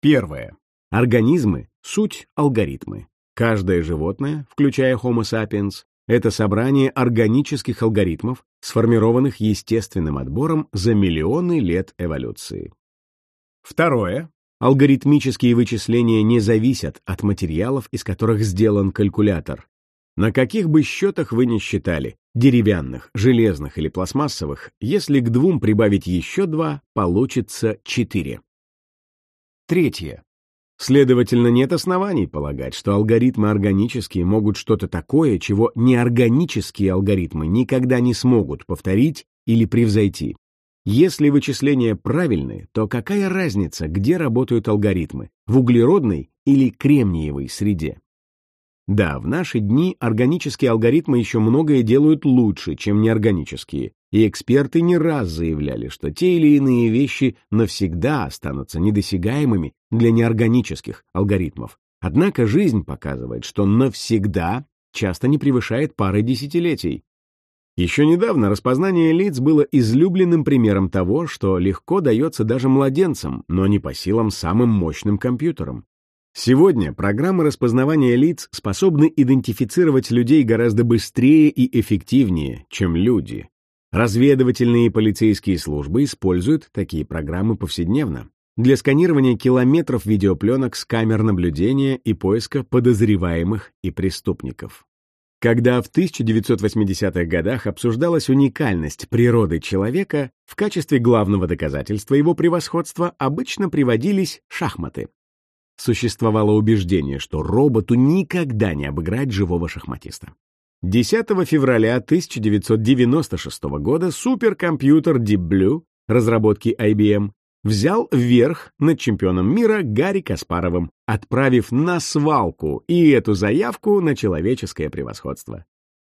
Первое. Организмы — суть алгоритмы. Каждое животное, включая Homo sapiens, это собрание органических алгоритмов, сформированных естественным отбором за миллионы лет эволюции. Второе. Алгоритмические вычисления не зависят от материалов, из которых сделан калькулятор. На каких бы счетах вы ни считали, деревянных, железных или пластмассовых, если к двум прибавить еще два, получится четыре. Третье. Следовательно, нет оснований полагать, что алгоритмы органические могут что-то такое, чего неорганические алгоритмы никогда не смогут повторить или превзойти. Если вычисления правильны, то какая разница, где работают алгоритмы, в углеродной или кремниевой среде? Да, в наши дни органические алгоритмы еще многое делают лучше, чем неорганические, и эксперты не раз заявляли, что те или иные вещи навсегда останутся недосягаемыми для неорганических алгоритмов. Однако жизнь показывает, что навсегда часто не превышает пары десятилетий, еще недавно распознание лиц было излюбленным примером того, что легко дается даже младенцам, но не по силам самым мощным компьютерам. Сегодня программы распознавания лиц способны идентифицировать людей гораздо быстрее и эффективнее, чем люди. Разведывательные и полицейские службы используют такие программы повседневно для сканирования километров видеопленок с камер наблюдения и поиска подозреваемых и преступников. Когда в 1980-х годах обсуждалась уникальность природы человека, в качестве главного доказательства его превосходства обычно приводились шахматы. Существовало убеждение, что роботу никогда не обыграть живого шахматиста. 10 февраля 1996 года суперкомпьютер Deep Blue разработки IBM взял верх над чемпионом мира Гарри Каспаровым, отправив на свалку и эту заявку на человеческое превосходство.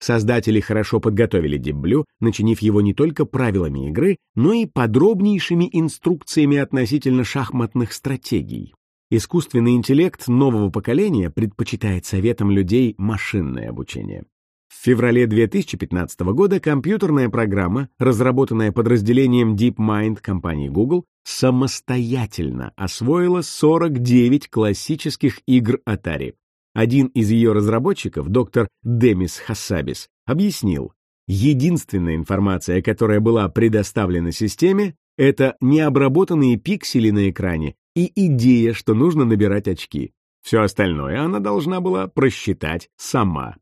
Создатели хорошо подготовили Blue, начинив его не только правилами игры, но и подробнейшими инструкциями относительно шахматных стратегий. Искусственный интеллект нового поколения предпочитает советам людей машинное обучение. В феврале 2015 года компьютерная программа, разработанная подразделением DeepMind компании Google, самостоятельно освоила 49 классических игр Atari. Один из ее разработчиков, доктор Демис Хассабис, объяснил, единственная информация, которая была предоставлена системе, это необработанные пиксели на экране и идея, что нужно набирать очки. Все остальное она должна была просчитать сама.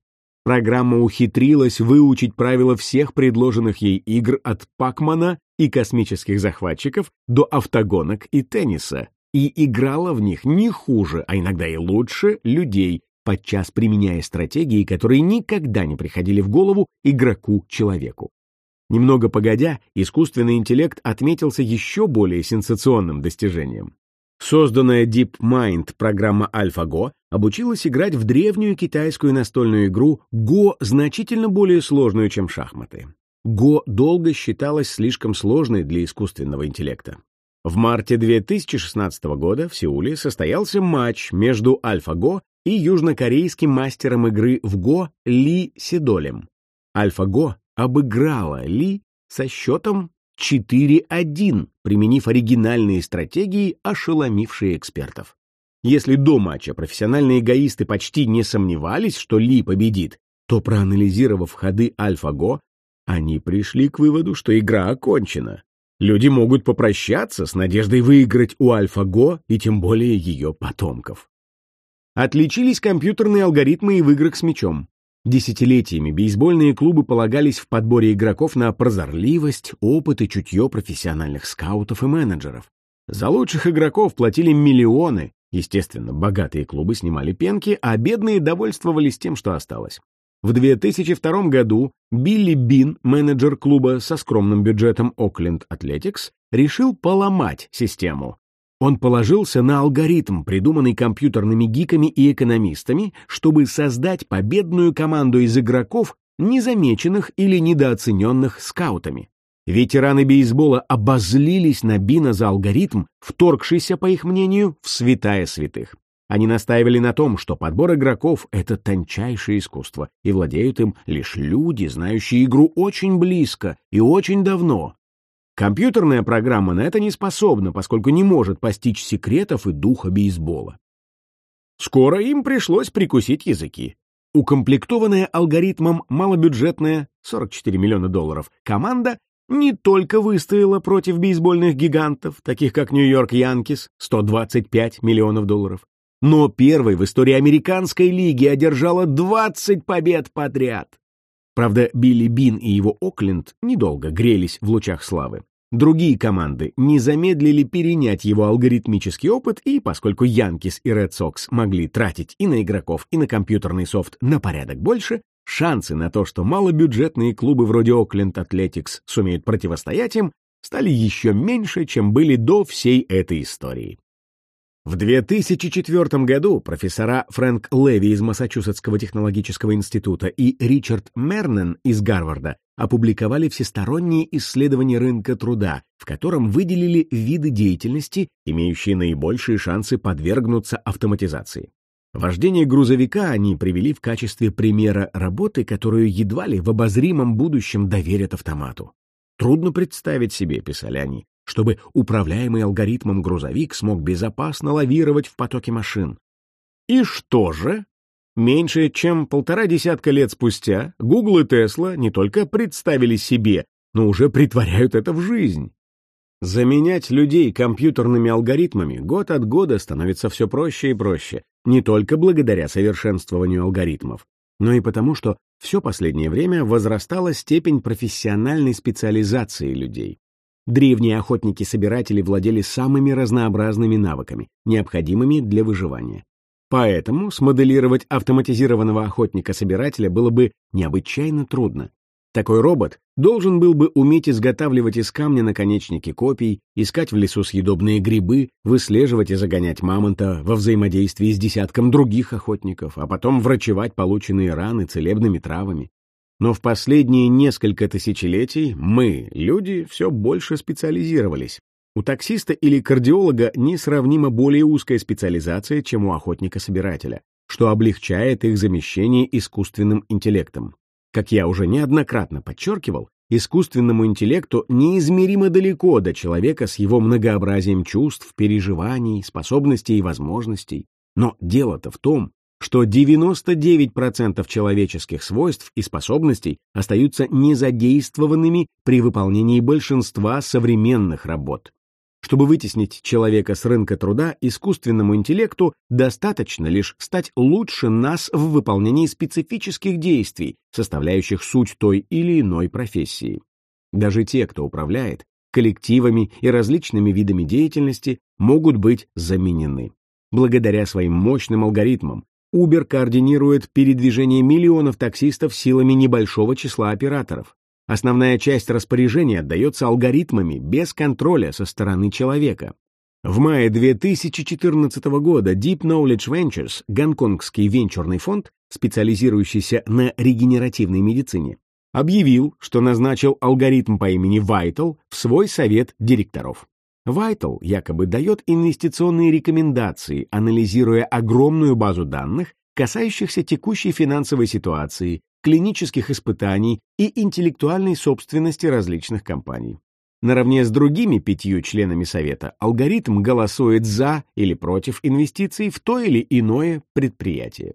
Программа ухитрилась выучить правила всех предложенных ей игр от Пакмана и космических захватчиков до автогонок и тенниса, и играла в них не хуже, а иногда и лучше людей, подчас применяя стратегии, которые никогда не приходили в голову игроку-человеку. Немного погодя, искусственный интеллект отметился еще более сенсационным достижением. Созданная DeepMind программа AlphaGo обучилась играть в древнюю китайскую настольную игру Go значительно более сложную, чем шахматы. Go долго считалась слишком сложной для искусственного интеллекта. В марте 2016 года в Сеуле состоялся матч между AlphaGo и южнокорейским мастером игры в Го Ли Седолем. AlphaGo обыграла Ли со счетом 4-1, применив оригинальные стратегии, ошеломившие экспертов. Если до матча профессиональные эгоисты почти не сомневались, что Ли победит, то проанализировав ходы AlphaGo, они пришли к выводу, что игра окончена. Люди могут попрощаться с надеждой выиграть у AlphaGo и тем более ее потомков. Отличились компьютерные алгоритмы и в играх с мячом. Десятилетиями бейсбольные клубы полагались в подборе игроков на прозорливость, опыт и чутье профессиональных скаутов и менеджеров. За лучших игроков платили миллионы. Естественно, богатые клубы снимали пенки, а бедные довольствовались тем, что осталось. В 2002 году Билли Бин, менеджер клуба со скромным бюджетом Окленд Athletics, решил поломать систему. Он положился на алгоритм, придуманный компьютерными гиками и экономистами, чтобы создать победную команду из игроков, незамеченных или недооцененных скаутами. Ветераны бейсбола обозлились на Бина за алгоритм, вторгшийся, по их мнению, в святая святых. Они настаивали на том, что подбор игроков — это тончайшее искусство, и владеют им лишь люди, знающие игру очень близко и очень давно, Компьютерная программа на это не способна, поскольку не может постичь секретов и духа бейсбола. Скоро им пришлось прикусить языки. Укомплектованная алгоритмом малобюджетная 44 миллиона долларов команда не только выстояла против бейсбольных гигантов, таких как Нью-Йорк Янкис 125 миллионов долларов, но первой в истории американской лиги одержала 20 побед подряд. Правда, Билли Бин и его Окленд недолго грелись в лучах славы. Другие команды не замедлили перенять его алгоритмический опыт, и поскольку Янкис и Ред Сокс могли тратить и на игроков, и на компьютерный софт на порядок больше, шансы на то, что малобюджетные клубы вроде Окленд Атлетикс сумеют противостоять им, стали еще меньше, чем были до всей этой истории. В 2004 году профессора Фрэнк Леви из Массачусетского технологического института и Ричард Мернен из Гарварда опубликовали всесторонние исследования рынка труда, в котором выделили виды деятельности, имеющие наибольшие шансы подвергнуться автоматизации. Вождение грузовика они привели в качестве примера работы, которую едва ли в обозримом будущем доверят автомату. Трудно представить себе, писали они, чтобы управляемый алгоритмом грузовик смог безопасно лавировать в потоке машин. И что же? Меньше чем полтора десятка лет спустя Google и Tesla не только представили себе, но уже притворяют это в жизнь. Заменять людей компьютерными алгоритмами год от года становится все проще и проще, не только благодаря совершенствованию алгоритмов, но и потому, что все последнее время возрастала степень профессиональной специализации людей. Древние охотники-собиратели владели самыми разнообразными навыками, необходимыми для выживания. Поэтому смоделировать автоматизированного охотника-собирателя было бы необычайно трудно. Такой робот должен был бы уметь изготавливать из камня наконечники копий, искать в лесу съедобные грибы, выслеживать и загонять мамонта во взаимодействии с десятком других охотников, а потом врачевать полученные раны целебными травами. Но в последние несколько тысячелетий мы, люди, все больше специализировались. У таксиста или кардиолога несравнимо более узкая специализация, чем у охотника-собирателя, что облегчает их замещение искусственным интеллектом. Как я уже неоднократно подчеркивал, искусственному интеллекту неизмеримо далеко до человека с его многообразием чувств, переживаний, способностей и возможностей. Но дело-то в том, что 99% человеческих свойств и способностей остаются незадействованными при выполнении большинства современных работ. Чтобы вытеснить человека с рынка труда, искусственному интеллекту достаточно лишь стать лучше нас в выполнении специфических действий, составляющих суть той или иной профессии. Даже те, кто управляет коллективами и различными видами деятельности, могут быть заменены. Благодаря своим мощным алгоритмам Uber координирует передвижение миллионов таксистов силами небольшого числа операторов. Основная часть распоряжения отдается алгоритмами без контроля со стороны человека. В мае 2014 года Deep Knowledge Ventures, гонконгский венчурный фонд, специализирующийся на регенеративной медицине, объявил, что назначил алгоритм по имени Vital в свой совет директоров. Vital якобы дает инвестиционные рекомендации, анализируя огромную базу данных, касающихся текущей финансовой ситуации, клинических испытаний и интеллектуальной собственности различных компаний. Наравне с другими пятью членами Совета алгоритм голосует за или против инвестиций в то или иное предприятие.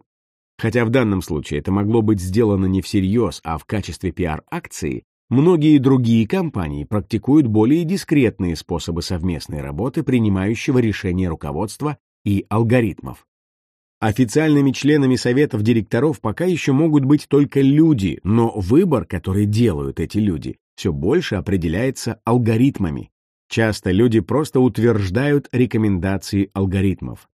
Хотя в данном случае это могло быть сделано не всерьез, а в качестве пиар-акции, многие другие компании практикуют более дискретные способы совместной работы принимающего решения руководства и алгоритмов. Официальными членами советов директоров пока еще могут быть только люди, но выбор, который делают эти люди, все больше определяется алгоритмами. Часто люди просто утверждают рекомендации алгоритмов.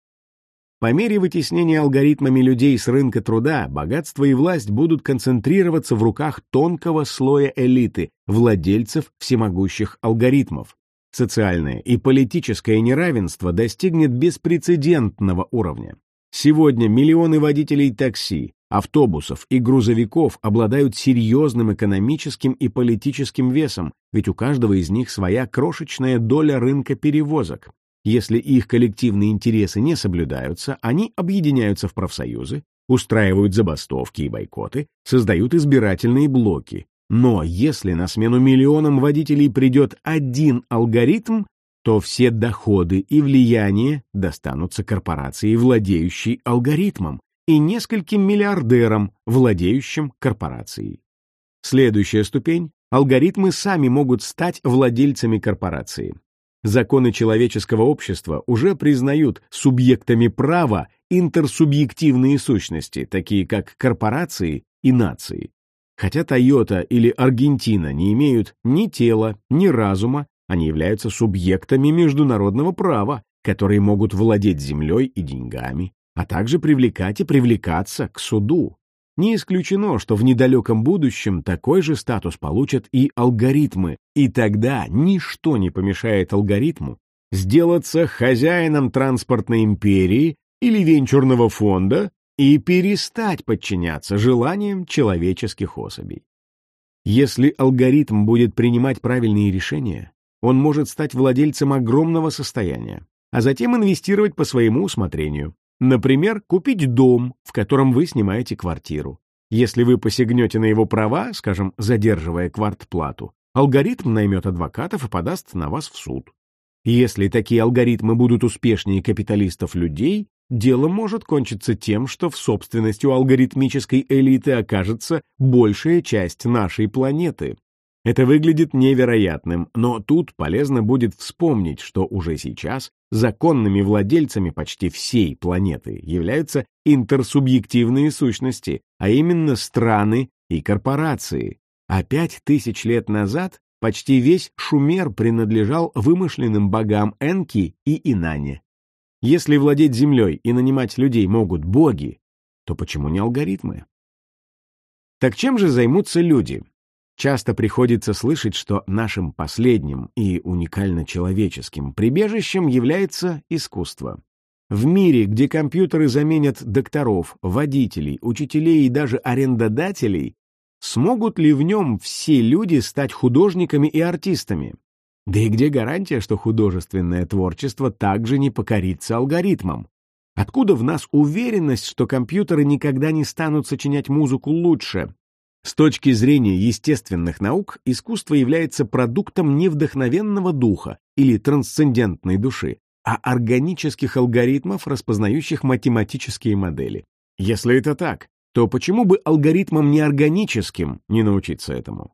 По мере вытеснения алгоритмами людей с рынка труда, богатство и власть будут концентрироваться в руках тонкого слоя элиты, владельцев всемогущих алгоритмов. Социальное и политическое неравенство достигнет беспрецедентного уровня. Сегодня миллионы водителей такси, автобусов и грузовиков обладают серьезным экономическим и политическим весом, ведь у каждого из них своя крошечная доля рынка перевозок. Если их коллективные интересы не соблюдаются, они объединяются в профсоюзы, устраивают забастовки и бойкоты, создают избирательные блоки. Но если на смену миллионам водителей придет один алгоритм, то все доходы и влияние достанутся корпорации, владеющей алгоритмом, и нескольким миллиардерам, владеющим корпорацией. Следующая ступень — алгоритмы сами могут стать владельцами корпорации. Законы человеческого общества уже признают субъектами права интерсубъективные сущности, такие как корпорации и нации. Хотя Toyota или Аргентина не имеют ни тела, ни разума, они являются субъектами международного права, которые могут владеть землей и деньгами, а также привлекать и привлекаться к суду. Не исключено, что в недалеком будущем такой же статус получат и алгоритмы, и тогда ничто не помешает алгоритму сделаться хозяином транспортной империи или венчурного фонда и перестать подчиняться желаниям человеческих особей. Если алгоритм будет принимать правильные решения, он может стать владельцем огромного состояния, а затем инвестировать по своему усмотрению. Например, купить дом, в котором вы снимаете квартиру. Если вы посягнете на его права, скажем, задерживая квартплату, алгоритм наймет адвокатов и подаст на вас в суд. Если такие алгоритмы будут успешнее капиталистов-людей, дело может кончиться тем, что в собственности у алгоритмической элиты окажется большая часть нашей планеты. Это выглядит невероятным, но тут полезно будет вспомнить, что уже сейчас законными владельцами почти всей планеты являются интерсубъективные сущности, а именно страны и корпорации. А пять тысяч лет назад почти весь Шумер принадлежал вымышленным богам Энки и Инане. Если владеть землей и нанимать людей могут боги, то почему не алгоритмы? Так чем же займутся люди? Часто приходится слышать, что нашим последним и уникально человеческим прибежищем является искусство. В мире, где компьютеры заменят докторов, водителей, учителей и даже арендодателей, смогут ли в нем все люди стать художниками и артистами? Да и где гарантия, что художественное творчество также не покорится алгоритмам? Откуда в нас уверенность, что компьютеры никогда не станут сочинять музыку лучше, с точки зрения естественных наук, искусство является продуктом не вдохновенного духа или трансцендентной души, а органических алгоритмов, распознающих математические модели. Если это так, то почему бы алгоритмам неорганическим не научиться этому?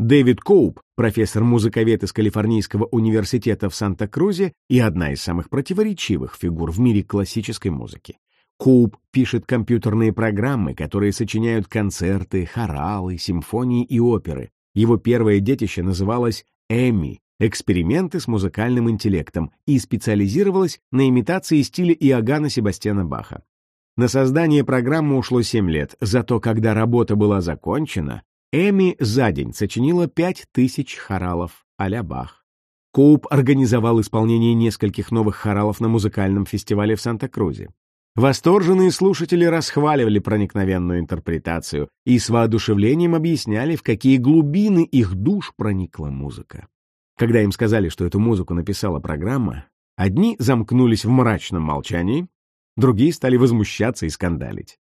Дэвид Коуп, профессор-музыковед из Калифорнийского университета в Санта-Крузе и одна из самых противоречивых фигур в мире классической музыки. Коуп пишет компьютерные программы, которые сочиняют концерты, хоралы, симфонии и оперы. Его первое детище называлось «Эми» — эксперименты с музыкальным интеллектом и специализировалось на имитации стиля Иоганна Себастьяна Баха. На создание программы ушло 7 лет, зато когда работа была закончена, Эми за день сочинила пять тысяч хоралов а-ля Бах. Коуп организовал исполнение нескольких новых хоралов на музыкальном фестивале в Санта-Крузе. Восторженные слушатели расхваливали проникновенную интерпретацию и с воодушевлением объясняли, в какие глубины их душ проникла музыка. Когда им сказали, что эту музыку написала программа, одни замкнулись в мрачном молчании, другие стали возмущаться и скандалить.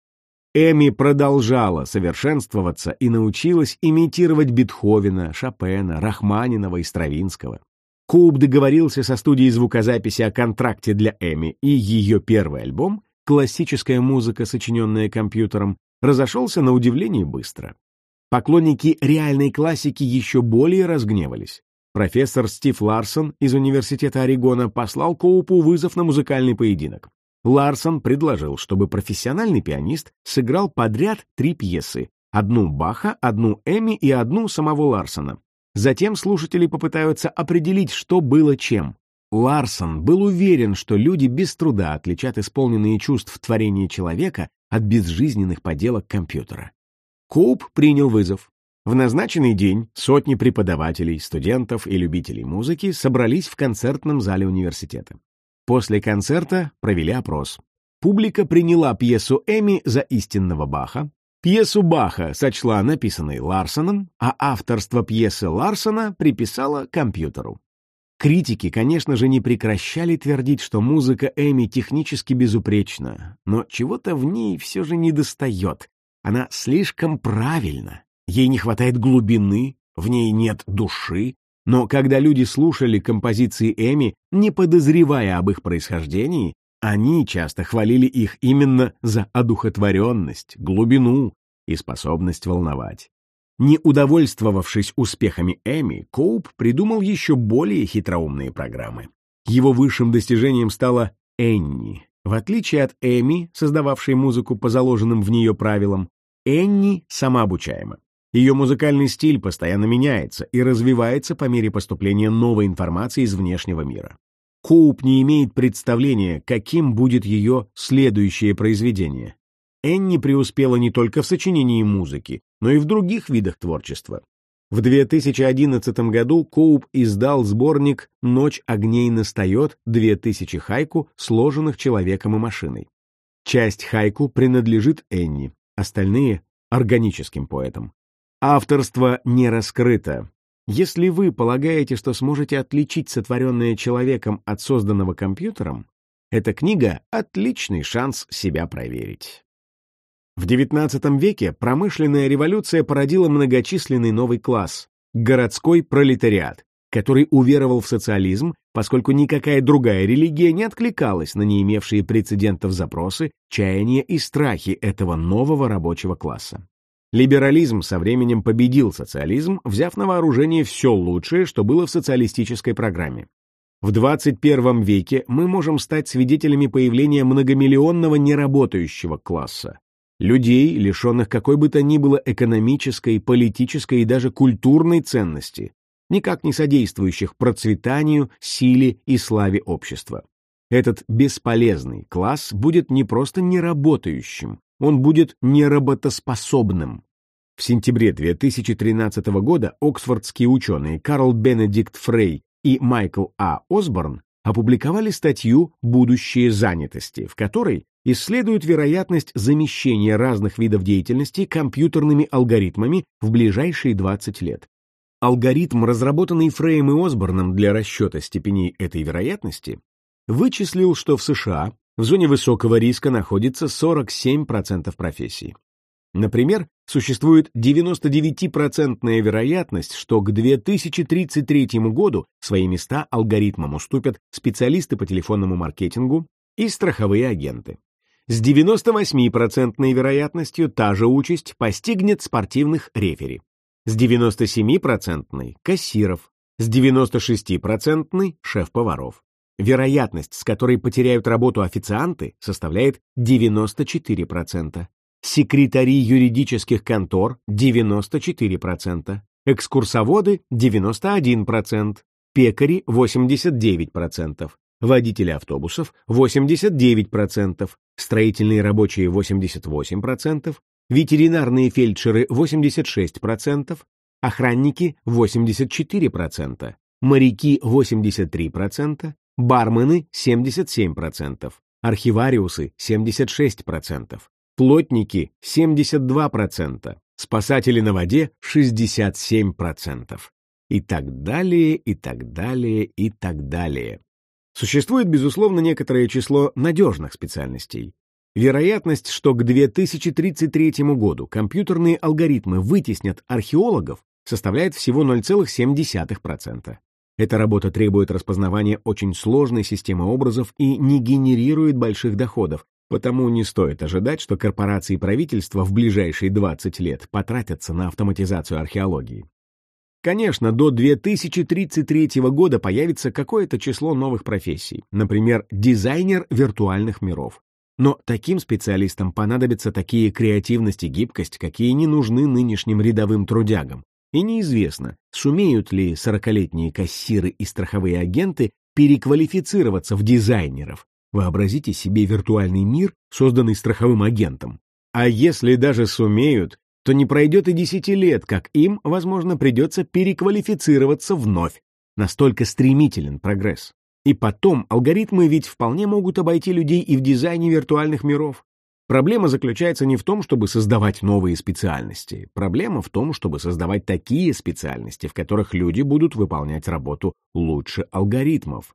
Эми продолжала совершенствоваться и научилась имитировать Бетховена, Шопена, Рахманинова и Стравинского. Куб договорился со студией звукозаписи о контракте для Эми, и ее первый альбом, классическая музыка, сочиненная компьютером, разошелся на удивление быстро. Поклонники реальной классики еще более разгневались. Профессор Стив Ларсон из Университета Орегона послал Коупу вызов на музыкальный поединок. Ларсон предложил, чтобы профессиональный пианист сыграл подряд три пьесы, одну Баха, одну Эми и одну самого Ларсона. Затем слушатели попытаются определить, что было чем. Ларсон был уверен, что люди без труда отличат исполненные чувств творения человека от безжизненных поделок компьютера. Коуп принял вызов. В назначенный день сотни преподавателей, студентов и любителей музыки собрались в концертном зале университета. После концерта провели опрос. Публика приняла пьесу Эми за истинного Баха, пьесу Баха сочла написанной Ларсоном, а авторство пьесы Ларсона приписала компьютеру. Критики, конечно же, не прекращали твердить, что музыка Эми технически безупречна, но чего-то в ней все же недостает. Она слишком правильна, ей не хватает глубины, в ней нет души, но когда люди слушали композиции Эми, не подозревая об их происхождении, они часто хвалили их именно за одухотворенность, глубину и способность волновать. Не удовольствовавшись успехами Эми, Коуп придумал еще более хитроумные программы. Его высшим достижением стала Энни. В отличие от Эми, создававшей музыку по заложенным в нее правилам, Энни самообучаема. Ее музыкальный стиль постоянно меняется и развивается по мере поступления новой информации из внешнего мира. Коуп не имеет представления, каким будет ее следующее произведение. Энни преуспела не только в сочинении музыки, но и в других видах творчества. В 2011 году Коуп издал сборник «Ночь огней настает. 2000 хайку, сложенных человеком и машиной». Часть хайку принадлежит Энни, остальные — органическим поэтам. Авторство не раскрыто. Если вы полагаете, что сможете отличить сотворенное человеком от созданного компьютером, эта книга — отличный шанс себя проверить. В XIX веке промышленная революция породила многочисленный новый класс — городской пролетариат, который уверовал в социализм, поскольку никакая другая религия не откликалась на не имевшие прецедентов запросы, чаяния и страхи этого нового рабочего класса. Либерализм со временем победил социализм, взяв на вооружение все лучшее, что было в социалистической программе. В 21 веке мы можем стать свидетелями появления многомиллионного неработающего класса. Людей, лишенных какой бы то ни было экономической, политической и даже культурной ценности, никак не содействующих процветанию, силе и славе общества. Этот бесполезный класс будет не просто неработающим, он будет неработоспособным. В сентябре 2013 года оксфордские ученые Карл Бенедикт Фрей и Майкл А. Осборн опубликовали статью «Будущее занятости», в которой исследуют вероятность замещения разных видов деятельности компьютерными алгоритмами в ближайшие 20 лет. Алгоритм, разработанный Фрейм и Осборном для расчета степеней этой вероятности, вычислил, что в США в зоне высокого риска находится 47% профессий. Например, существует 99% вероятность, что к 2033 году свои места алгоритмам уступят специалисты по телефонному маркетингу и страховые агенты. С 98% вероятностью та же участь постигнет спортивных рефери. с 97% – кассиров, с 96% – шеф-поваров. Вероятность, с которой потеряют работу официанты, составляет 94%. Секретари юридических контор – 94%. Экскурсоводы – 91%. Пекари – 89%. Водители автобусов – 89%. Строительные рабочие – 88%. Ветеринарные фельдшеры – 86%. Охранники – 84%. Моряки – 83% бармены 77%, архивариусы 76%, плотники 72%, спасатели на воде 67%. И так далее, и так далее, и так далее. Существует, безусловно, некоторое число надежных специальностей. Вероятность, что к 2033 году компьютерные алгоритмы вытеснят археологов, составляет всего 0,7%. Эта работа требует распознавания очень сложной системы образов и не генерирует больших доходов, потому не стоит ожидать, что корпорации и правительства в ближайшие 20 лет потратятся на автоматизацию археологии. Конечно, до 2033 года появится какое-то число новых профессий, например, дизайнер виртуальных миров. Но таким специалистам понадобятся такие креативность и гибкость, какие не нужны нынешним рядовым трудягам, и неизвестно, сумеют ли сорокалетние кассиры и страховые агенты переквалифицироваться в дизайнеров. Вообразите себе виртуальный мир, созданный страховым агентом. А если даже сумеют, то не пройдет и десяти лет, как им, возможно, придется переквалифицироваться вновь. Настолько стремителен прогресс. И потом, алгоритмы ведь вполне могут обойти людей и в дизайне виртуальных миров. Проблема заключается не в том, чтобы создавать новые специальности. Проблема в том, чтобы создавать такие специальности, в которых люди будут выполнять работу лучше алгоритмов.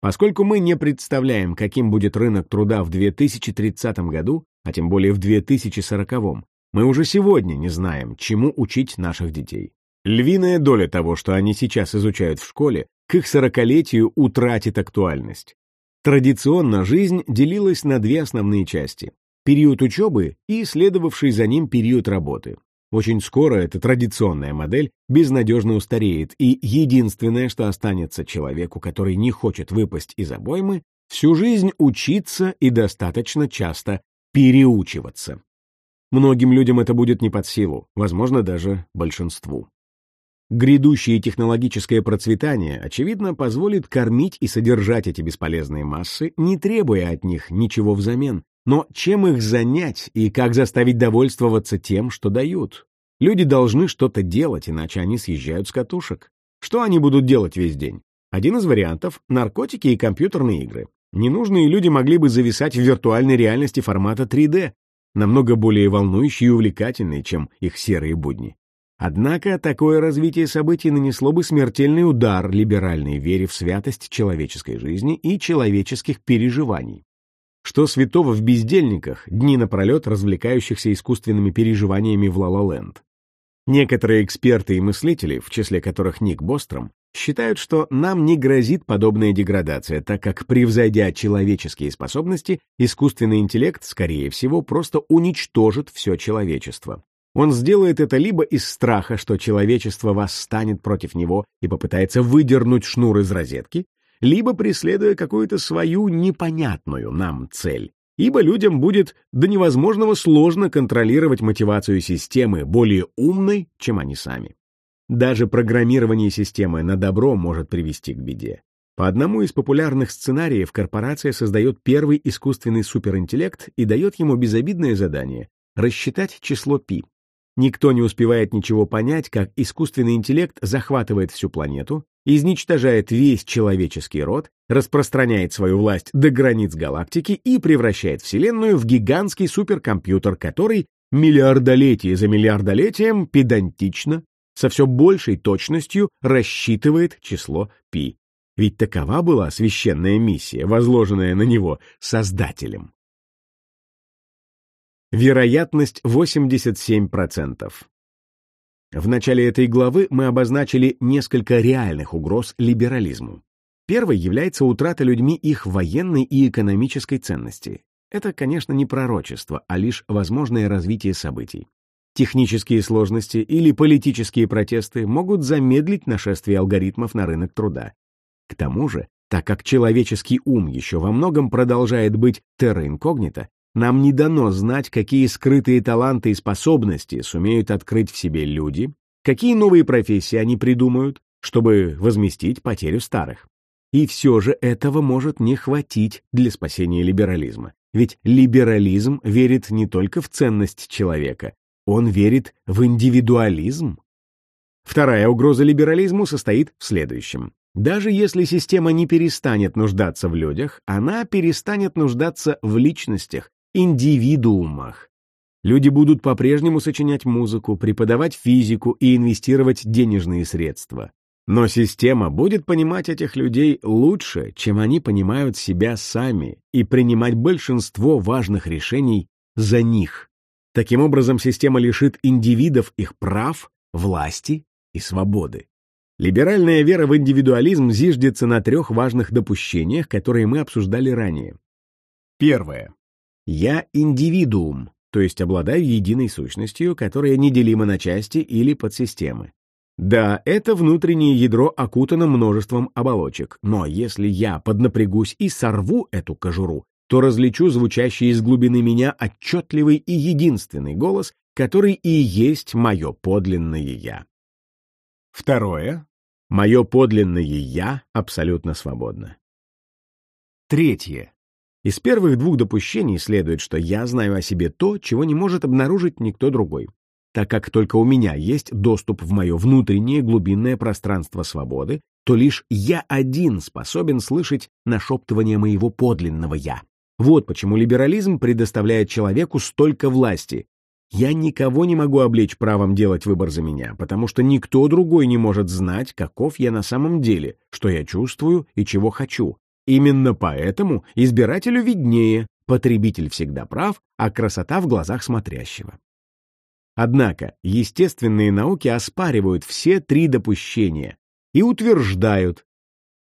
Поскольку мы не представляем, каким будет рынок труда в 2030 году, а тем более в 2040, мы уже сегодня не знаем, чему учить наших детей. Львиная доля того, что они сейчас изучают в школе, к их сорокалетию утратит актуальность. Традиционно жизнь делилась на две основные части период учебы и следовавший за ним период работы. Очень скоро эта традиционная модель безнадежно устареет, и единственное, что останется человеку, который не хочет выпасть из обоймы, всю жизнь учиться и достаточно часто переучиваться. Многим людям это будет не под силу, возможно, даже большинству. Грядущее технологическое процветание, очевидно, позволит кормить и содержать эти бесполезные массы, не требуя от них ничего взамен, но чем их занять и как заставить довольствоваться тем, что дают? Люди должны что-то делать, иначе они съезжают с катушек. Что они будут делать весь день? Один из вариантов — наркотики и компьютерные игры. Ненужные люди могли бы зависать в виртуальной реальности формата 3D, намного более волнующие и увлекательные, чем их серые будни. Однако такое развитие событий нанесло бы смертельный удар либеральной вере в святость человеческой жизни и человеческих переживаний. Что святого в бездельниках, дни напролет развлекающихся искусственными переживаниями в Ла-Ла-Ленд? Некоторые эксперты и мыслители, в числе которых Ник Бостром, считают, что нам не грозит подобная деградация, так как, превзойдя человеческие способности, искусственный интеллект, скорее всего, просто уничтожит все человечество. Он сделает это либо из страха, что человечество восстанет против него и попытается выдернуть шнур из розетки, либо преследуя какую-то свою непонятную нам цель, ибо людям будет до невозможного сложно контролировать мотивацию системы более умной, чем они сами. Даже программирование системы на добро может привести к беде. По одному из популярных сценариев корпорация создает первый искусственный суперинтеллект и дает ему безобидное задание — рассчитать число π. Никто не успевает ничего понять, как искусственный интеллект захватывает всю планету, изничтожает весь человеческий род, распространяет свою власть до границ галактики и превращает Вселенную в гигантский суперкомпьютер, который миллиардолетие за миллиардолетием педантично, со все большей точностью рассчитывает число π. Ведь такова была священная миссия, возложенная на него Создателем. Вероятность 87%. В начале этой главы мы обозначили несколько реальных угроз либерализму. Первой является утрата людьми их военной и экономической ценности. Это, конечно, не пророчество, а лишь возможное развитие событий. Технические сложности или политические протесты могут замедлить нашествие алгоритмов на рынок труда. К тому же, так как человеческий ум еще во многом продолжает быть терра нам не дано знать, какие скрытые таланты и способности сумеют открыть в себе люди, какие новые профессии они придумают, чтобы возместить потерю старых. И все же этого может не хватить для спасения либерализма. Ведь либерализм верит не только в ценность человека, он верит в индивидуализм. Вторая угроза либерализму состоит в следующем. Даже если система не перестанет нуждаться в людях, она перестанет нуждаться в личностях, индивидуумах. Люди будут по-прежнему сочинять музыку, преподавать физику и инвестировать денежные средства. Но система будет понимать этих людей лучше, чем они понимают себя сами, и принимать большинство важных решений за них. Таким образом, система лишит индивидов их прав, власти и свободы. Либеральная вера в индивидуализм зиждется на трех важных допущениях, которые мы обсуждали ранее. Первое. Я индивидуум, то есть обладаю единой сущностью, которая неделима на части или подсистемы. Да, это внутреннее ядро окутано множеством оболочек, но если я поднапрягусь и сорву эту кожуру, то различу звучащий из глубины меня отчетливый и единственный голос, который и есть мое подлинное «я». Второе. Мое подлинное «я» абсолютно свободно. Третье. Из первых двух допущений следует, что я знаю о себе то, чего не может обнаружить никто другой. Так как только у меня есть доступ в мое внутреннее глубинное пространство свободы, то лишь я один способен слышать нашептывание моего подлинного «я». Вот почему либерализм предоставляет человеку столько власти. Я никого не могу облечь правом делать выбор за меня, потому что никто другой не может знать, каков я на самом деле, что я чувствую и чего хочу. Именно поэтому избирателю виднее, потребитель всегда прав, а красота в глазах смотрящего. Однако естественные науки оспаривают все три допущения и утверждают.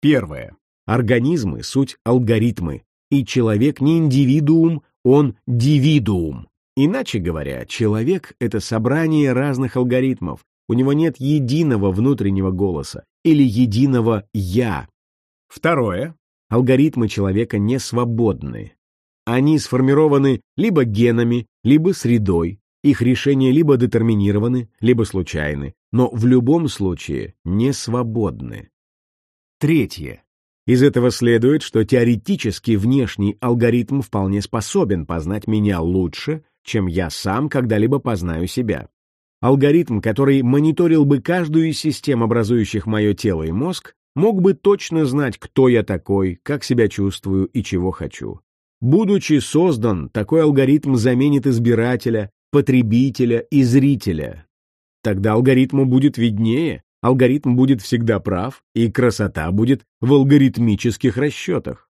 Первое. Организмы — суть алгоритмы, и человек не индивидуум, он дивидуум. Иначе говоря, человек — это собрание разных алгоритмов, у него нет единого внутреннего голоса или единого «я». Второе. Алгоритмы человека не свободны. Они сформированы либо генами, либо средой, их решения либо детерминированы, либо случайны, но в любом случае не свободны. Третье. Из этого следует, что теоретически внешний алгоритм вполне способен познать меня лучше, чем я сам когда-либо познаю себя. Алгоритм, который мониторил бы каждую из систем, образующих мое тело и мозг, мог бы точно знать, кто я такой, как себя чувствую и чего хочу. Будучи создан, такой алгоритм заменит избирателя, потребителя и зрителя. Тогда алгоритму будет виднее, алгоритм будет всегда прав, и красота будет в алгоритмических расчетах.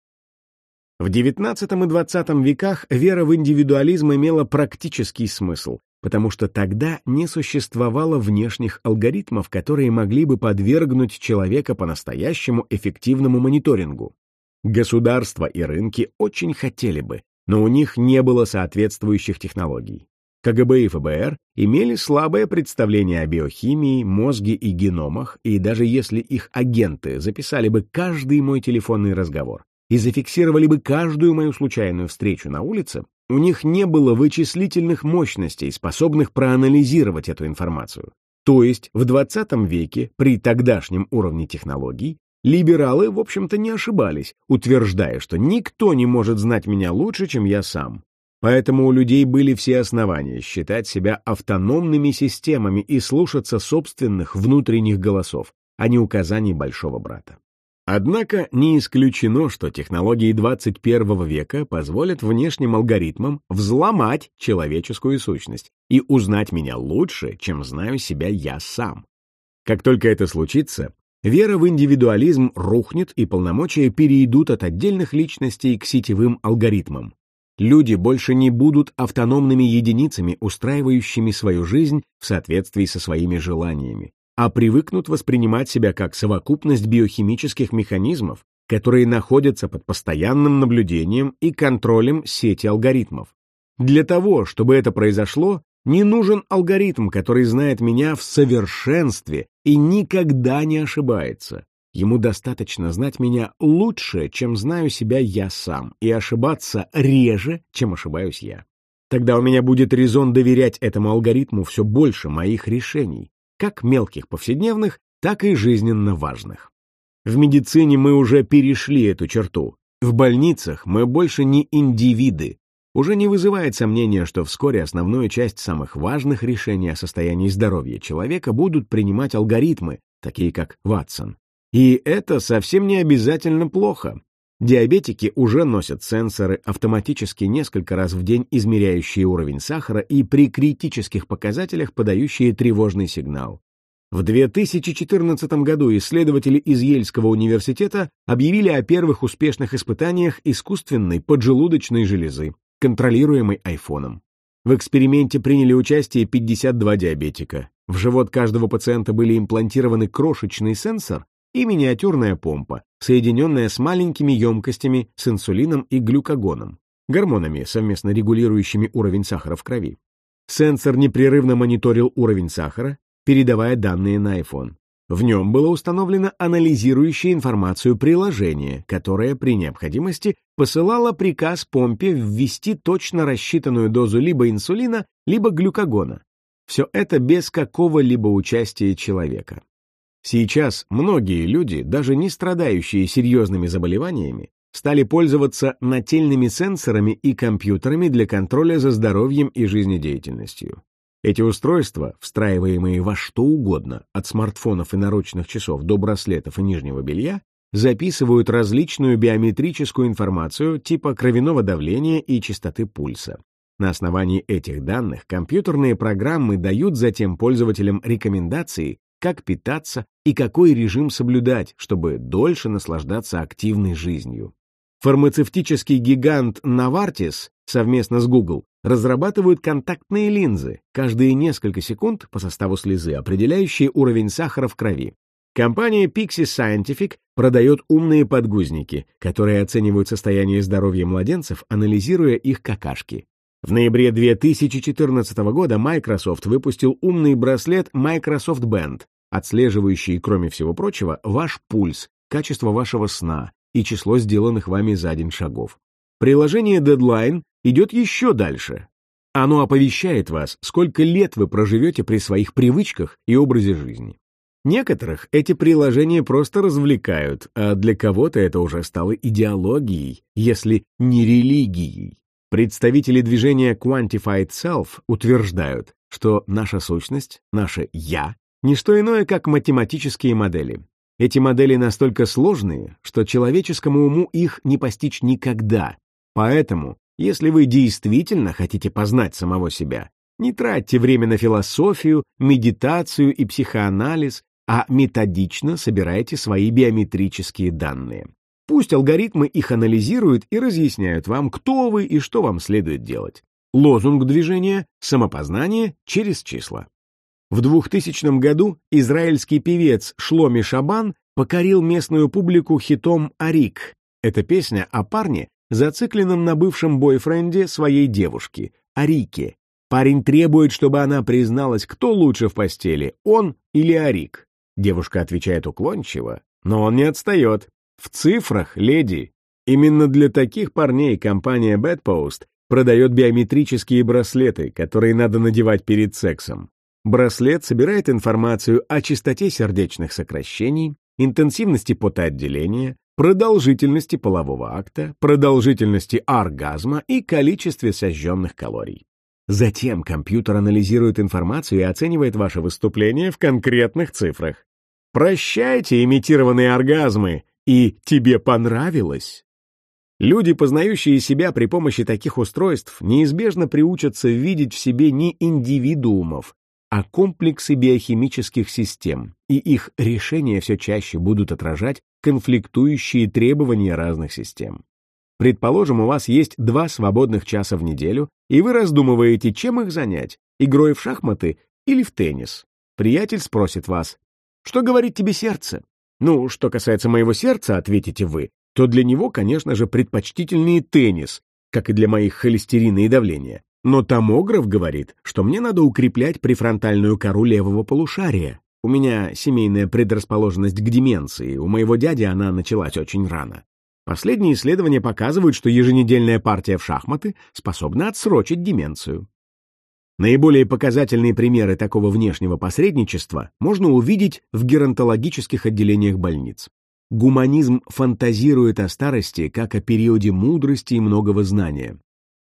В XIX и XX веках вера в индивидуализм имела практический смысл, потому что тогда не существовало внешних алгоритмов, которые могли бы подвергнуть человека по-настоящему эффективному мониторингу. Государства и рынки очень хотели бы, но у них не было соответствующих технологий. КГБ и ФБР имели слабое представление о биохимии, мозге и геномах, и даже если их агенты записали бы каждый мой телефонный разговор и зафиксировали бы каждую мою случайную встречу на улице, у них не было вычислительных мощностей, способных проанализировать эту информацию. То есть в 20 веке, при тогдашнем уровне технологий, либералы, в общем-то, не ошибались, утверждая, что никто не может знать меня лучше, чем я сам. Поэтому у людей были все основания считать себя автономными системами и слушаться собственных внутренних голосов, а не указаний большого брата. Однако не исключено, что технологии 21 века позволят внешним алгоритмам взломать человеческую сущность и узнать меня лучше, чем знаю себя я сам. Как только это случится, вера в индивидуализм рухнет и полномочия перейдут от отдельных личностей к сетевым алгоритмам, Люди больше не будут автономными единицами, устраивающими свою жизнь в соответствии со своими желаниями, а привыкнут воспринимать себя как совокупность биохимических механизмов, которые находятся под постоянным наблюдением и контролем сети алгоритмов. Для того, чтобы это произошло, Не нужен алгоритм, который знает меня в совершенстве и никогда не ошибается. Ему достаточно знать меня лучше, чем знаю себя я сам, и ошибаться реже, чем ошибаюсь я. Тогда у меня будет резон доверять этому алгоритму все больше моих решений, как мелких повседневных, так и жизненно важных. В медицине мы уже перешли эту черту. В больницах мы больше не индивиды. Уже не вызывает сомнения, что вскоре основную часть самых важных решений о состоянии здоровья человека будут принимать алгоритмы, такие как Ватсон. И это совсем не обязательно плохо. Диабетики уже носят сенсоры, автоматически несколько раз в день измеряющие уровень сахара и при критических показателях подающие тревожный сигнал. В 2014 году исследователи из Ельского университета объявили о первых успешных испытаниях искусственной поджелудочной железы, контролируемой айфоном. В эксперименте приняли участие 52 диабетика. В живот каждого пациента были имплантированы крошечный сенсор и миниатюрная помпа, соединенная с маленькими емкостями с инсулином и глюкагоном, гормонами, совместно регулирующими уровень сахара в крови. Сенсор непрерывно мониторил уровень сахара, передавая данные на iPhone. В нем было установлено анализирующее информацию приложение, которое при необходимости посылало приказ помпе ввести точно рассчитанную дозу либо инсулина, либо глюкагона. Все это без какого-либо участия человека. Сейчас многие люди, даже не страдающие серьезными заболеваниями, стали пользоваться нательными сенсорами и компьютерами для контроля за здоровьем и жизнедеятельностью. Эти устройства, встраиваемые во что угодно, от смартфонов и наручных часов до браслетов и нижнего белья, записывают различную биометрическую информацию типа кровяного давления и частоты пульса. На основании этих данных компьютерные программы дают затем пользователям рекомендации, как питаться и какой режим соблюдать, чтобы дольше наслаждаться активной жизнью. Фармацевтический гигант Novartis совместно с Google разрабатывают контактные линзы, каждые несколько секунд по составу слезы, определяющие уровень сахара в крови. Компания Pixie Scientific продает умные подгузники, которые оценивают состояние здоровья младенцев, анализируя их какашки. В ноябре 2014 года Microsoft выпустил умный браслет Microsoft Band, отслеживающий, кроме всего прочего, ваш пульс, качество вашего сна, и число сделанных вами за день шагов. Приложение Deadline идет еще дальше. Оно оповещает вас, сколько лет вы проживете при своих привычках и образе жизни. Некоторых эти приложения просто развлекают, а для кого-то это уже стало идеологией, если не религией. Представители движения Quantified Self утверждают, что наша сущность, наше «я» — не что иное, как математические модели. Эти модели настолько сложные, что человеческому уму их не постичь никогда. Поэтому, если вы действительно хотите познать самого себя, не тратьте время на философию, медитацию и психоанализ, а методично собирайте свои биометрические данные. Пусть алгоритмы их анализируют и разъясняют вам, кто вы и что вам следует делать. Лозунг движения — самопознание через числа. В 2000 году израильский певец Шломи Шабан покорил местную публику хитом «Арик». Это песня о парне, зацикленном на бывшем бойфренде своей девушки, Арике. Парень требует, чтобы она призналась, кто лучше в постели, он или Арик. Девушка отвечает уклончиво, но он не отстает. В цифрах, леди. Именно для таких парней компания Bedpost продает биометрические браслеты, которые надо надевать перед сексом. Браслет собирает информацию о частоте сердечных сокращений, интенсивности потоотделения, продолжительности полового акта, продолжительности оргазма и количестве сожженных калорий. Затем компьютер анализирует информацию и оценивает ваше выступление в конкретных цифрах. Прощайте имитированные оргазмы, и тебе понравилось. Люди, познающие себя при помощи таких устройств, неизбежно приучатся видеть в себе не индивидуумов, а комплексы биохимических систем, и их решения все чаще будут отражать конфликтующие требования разных систем. Предположим, у вас есть два свободных часа в неделю, и вы раздумываете, чем их занять, игрой в шахматы или в теннис. Приятель спросит вас, что говорит тебе сердце? Ну, что касается моего сердца, ответите вы, то для него, конечно же, предпочтительнее теннис, как и для моих холестерина и давления. Но томограф говорит, что мне надо укреплять префронтальную кору левого полушария. У меня семейная предрасположенность к деменции, у моего дяди она началась очень рано. Последние исследования показывают, что еженедельная партия в шахматы способна отсрочить деменцию. Наиболее показательные примеры такого внешнего посредничества можно увидеть в геронтологических отделениях больниц. Гуманизм фантазирует о старости как о периоде мудрости и многого знания.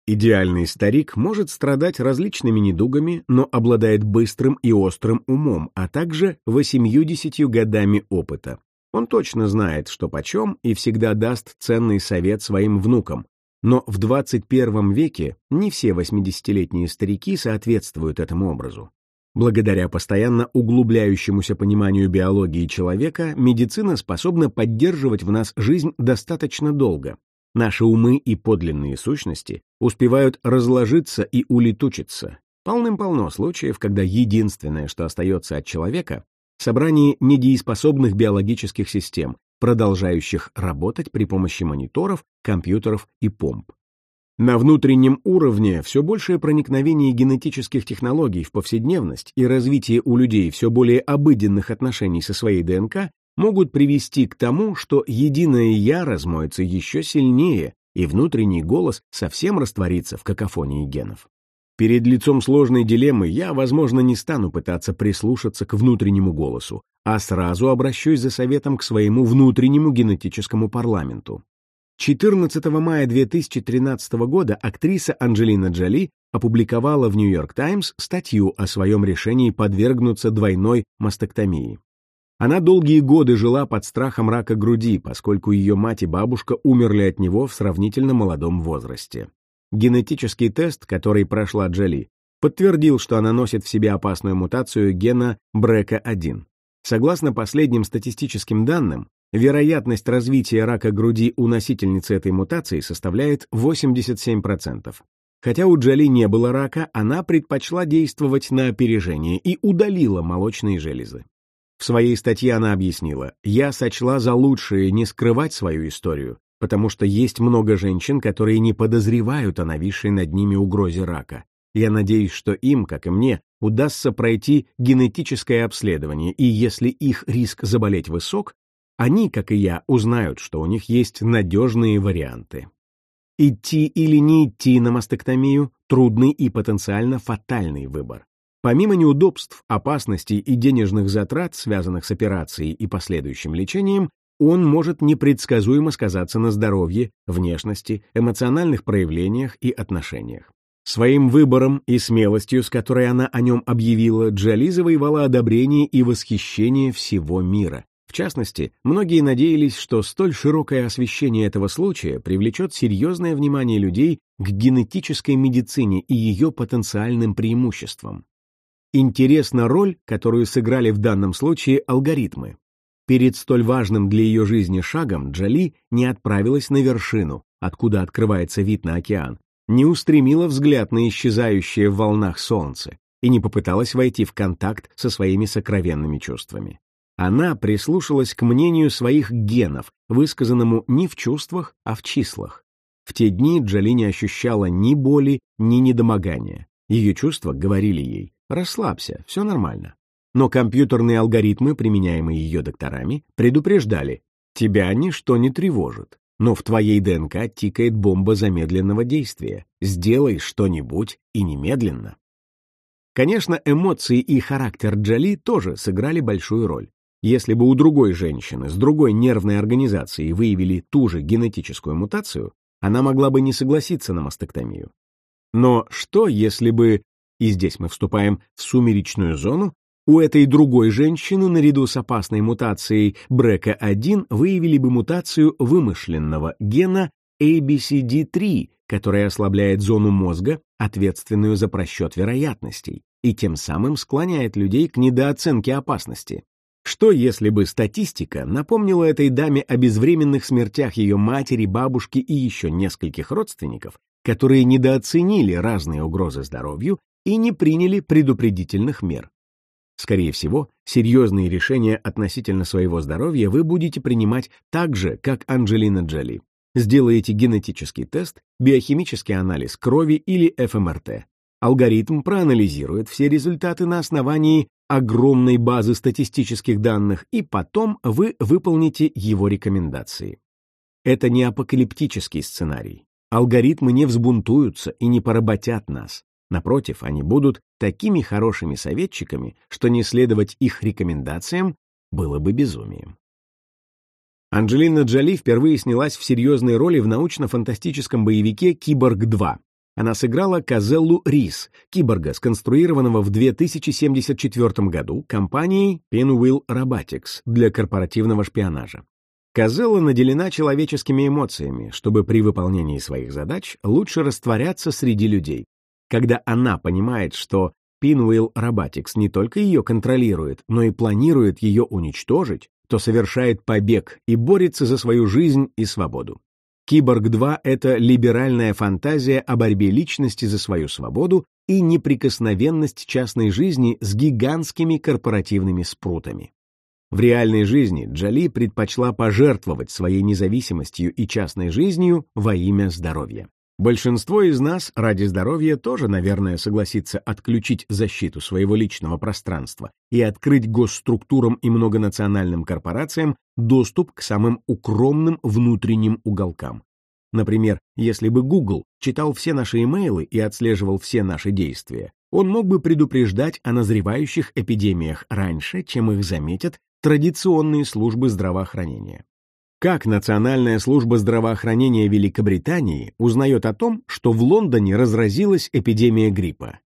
Идеальный старик может страдать различными недугами, но обладает быстрым и острым умом, а также восемью-десятью годами опыта. Он точно знает, что почем, и всегда даст ценный совет своим внукам, но в 21 веке не все 80-летние старики соответствуют этому образу. Благодаря постоянно углубляющемуся пониманию биологии человека, медицина способна поддерживать в нас жизнь достаточно долго. Наши умы и подлинные сущности успевают разложиться и улетучиться. Полным-полно случаев, когда единственное, что остается от человека, собрание недееспособных биологических систем, продолжающих работать при помощи мониторов, компьютеров и помп. На внутреннем уровне все большее проникновение генетических технологий в повседневность и развитие у людей все более обыденных отношений со своей ДНК могут привести к тому, что единое «я» размоется еще сильнее, и внутренний голос совсем растворится в какофонии генов. Перед лицом сложной дилеммы я, возможно, не стану пытаться прислушаться к внутреннему голосу, а сразу обращусь за советом к своему внутреннему генетическому парламенту. 14 мая 2013 года актриса Анджелина Джоли опубликовала в Нью-Йорк Таймс статью о своем решении подвергнуться двойной мастектомии. Она долгие годы жила под страхом рака груди, поскольку ее мать и бабушка умерли от него в сравнительно молодом возрасте. Генетический тест, который прошла Джоли, подтвердил, что она носит в себе опасную мутацию гена BRCA1. Согласно последним статистическим данным, вероятность развития рака груди у носительницы этой мутации составляет 87%. Хотя у Джоли не было рака, она предпочла действовать на опережение и удалила молочные железы. В своей статье она объяснила, «Я сочла за лучшее не скрывать свою историю, потому что есть много женщин, которые не подозревают о нависшей над ними угрозе рака. Я надеюсь, что им, как и мне, удастся пройти генетическое обследование, и если их риск заболеть высок, они, как и я, узнают, что у них есть надежные варианты. Идти или не идти на мастектомию – трудный и потенциально фатальный выбор. Помимо неудобств, опасностей и денежных затрат, связанных с операцией и последующим лечением, он может непредсказуемо сказаться на здоровье, внешности, эмоциональных проявлениях и отношениях. Своим выбором и смелостью, с которой она о нем объявила, Джоли завоевала одобрение и восхищение всего мира. В частности, многие надеялись, что столь широкое освещение этого случая привлечет серьезное внимание людей к генетической медицине и ее потенциальным преимуществам. Интересна роль, которую сыграли в данном случае алгоритмы. Перед столь важным для ее жизни шагом Джоли не отправилась на вершину, откуда открывается вид на океан, не устремила взгляд на исчезающее в волнах солнце и не попыталась войти в контакт со своими сокровенными чувствами. Она прислушалась к мнению своих генов, высказанному не в чувствах, а в числах. В те дни Джоли не ощущала ни боли, ни недомогания. Ее чувства говорили ей «расслабься, все нормально». Но компьютерные алгоритмы, применяемые ее докторами, предупреждали «тебя ничто не тревожит, но в твоей ДНК тикает бомба замедленного действия. Сделай что-нибудь и немедленно. Конечно, эмоции и характер Джоли тоже сыграли большую роль. Если бы у другой женщины с другой нервной организацией выявили ту же генетическую мутацию, она могла бы не согласиться на мастектомию. Но что, если бы, и здесь мы вступаем в сумеречную зону, у этой другой женщины наряду с опасной мутацией БРКА1 выявили бы мутацию вымышленного гена ABCD3, которая ослабляет зону мозга, ответственную за просчет вероятностей, и тем самым склоняет людей к недооценке опасности. Что если бы статистика напомнила этой даме о безвременных смертях ее матери, бабушки и еще нескольких родственников, которые недооценили разные угрозы здоровью и не приняли предупредительных мер? Скорее всего, серьезные решения относительно своего здоровья вы будете принимать так же, как Анджелина Джоли. Сделаете генетический тест, биохимический анализ крови или ФМРТ. Алгоритм проанализирует все результаты на основании огромной базы статистических данных, и потом вы выполните его рекомендации. Это не апокалиптический сценарий. Алгоритмы не взбунтуются и не поработят нас. Напротив, они будут такими хорошими советчиками, что не следовать их рекомендациям было бы безумием. Анджелина Джоли впервые снялась в серьезной роли в научно-фантастическом боевике «Киборг 2». Она сыграла Казеллу Рис, киборга, сконструированного в 2074 году компанией Pinwheel Robotics для корпоративного шпионажа. Казелла наделена человеческими эмоциями, чтобы при выполнении своих задач лучше растворяться среди людей. Когда она понимает, что Pinwheel Robotics не только ее контролирует, но и планирует ее уничтожить, то совершает побег и борется за свою жизнь и свободу. «Киборг-2» — это либеральная фантазия о борьбе личности за свою свободу и неприкосновенность частной жизни с гигантскими корпоративными спрутами. В реальной жизни Джоли предпочла пожертвовать своей независимостью и частной жизнью во имя здоровья. Большинство из нас ради здоровья тоже, наверное, согласится отключить защиту своего личного пространства и открыть госструктурам и многонациональным корпорациям доступ к самым укромным внутренним уголкам. Например, если бы Google читал все наши имейлы и отслеживал все наши действия, он мог бы предупреждать о назревающих эпидемиях раньше, чем их заметят традиционные службы здравоохранения. Как Национальная служба здравоохранения Великобритании узнает о том, что в Лондоне разразилась эпидемия гриппа?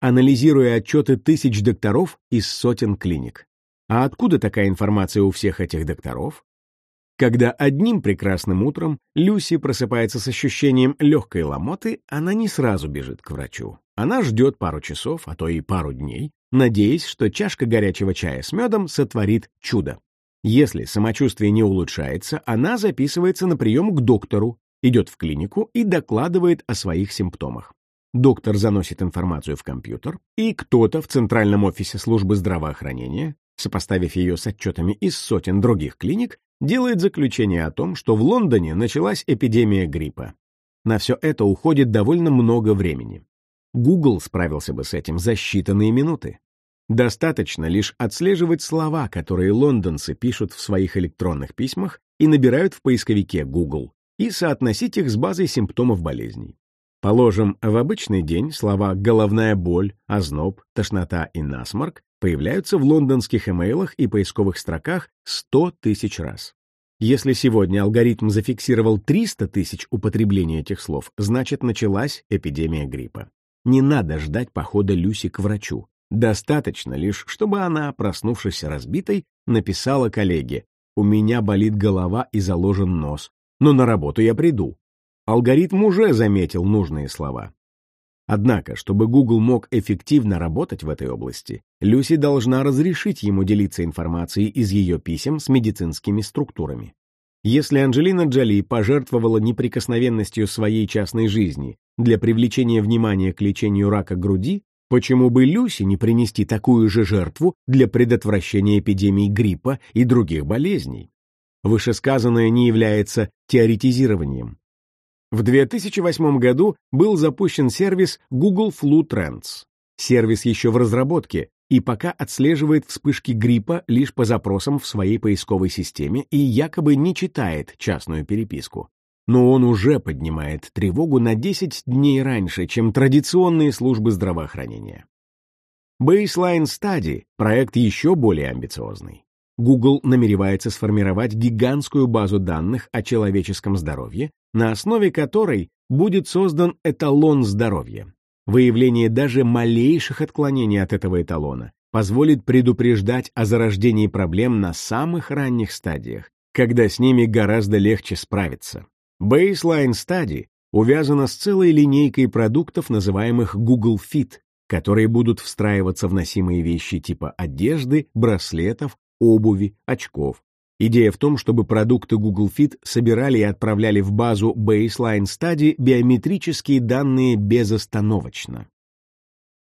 Анализируя отчеты тысяч докторов из сотен клиник. А откуда такая информация у всех этих докторов? Когда одним прекрасным утром Люси просыпается с ощущением легкой ломоты, она не сразу бежит к врачу. Она ждет пару часов, а то и пару дней, надеясь, что чашка горячего чая с медом сотворит чудо. Если самочувствие не улучшается, она записывается на прием к доктору, идет в клинику и докладывает о своих симптомах. Доктор заносит информацию в компьютер, и кто-то в центральном офисе службы здравоохранения, сопоставив ее с отчетами из сотен других клиник, делает заключение о том, что в Лондоне началась эпидемия гриппа. На все это уходит довольно много времени. Google справился бы с этим за считанные минуты. Достаточно лишь отслеживать слова, которые лондонцы пишут в своих электронных письмах и набирают в поисковике Google, и соотносить их с базой симптомов болезней. Положим, в обычный день слова «головная боль», «озноб», «тошнота» и «насморк» появляются в лондонских имейлах и поисковых строках 100 тысяч раз. Если сегодня алгоритм зафиксировал 300 тысяч употреблений этих слов, значит началась эпидемия гриппа. Не надо ждать похода Люси к врачу. Достаточно лишь, чтобы она, проснувшись разбитой, написала коллеге «У меня болит голова и заложен нос, но на работу я приду». Алгоритм уже заметил нужные слова. Однако, чтобы Google мог эффективно работать в этой области, Люси должна разрешить ему делиться информацией из ее писем с медицинскими структурами. Если Анджелина Джоли пожертвовала неприкосновенностью своей частной жизни для привлечения внимания к лечению рака груди, Почему бы Люси не принести такую же жертву для предотвращения эпидемий гриппа и других болезней? Вышесказанное не является теоретизированием. В 2008 году был запущен сервис Google Flu Trends. Сервис еще в разработке и пока отслеживает вспышки гриппа лишь по запросам в своей поисковой системе и якобы не читает частную переписку но он уже поднимает тревогу на 10 дней раньше, чем традиционные службы здравоохранения. Baseline Study — проект еще более амбициозный. Google намеревается сформировать гигантскую базу данных о человеческом здоровье, на основе которой будет создан эталон здоровья. Выявление даже малейших отклонений от этого эталона позволит предупреждать о зарождении проблем на самых ранних стадиях, когда с ними гораздо легче справиться. Baseline Study увязана с целой линейкой продуктов, называемых Google Fit, которые будут встраиваться в носимые вещи типа одежды, браслетов, обуви, очков. Идея в том, чтобы продукты Google Fit собирали и отправляли в базу Baseline Study биометрические данные безостановочно.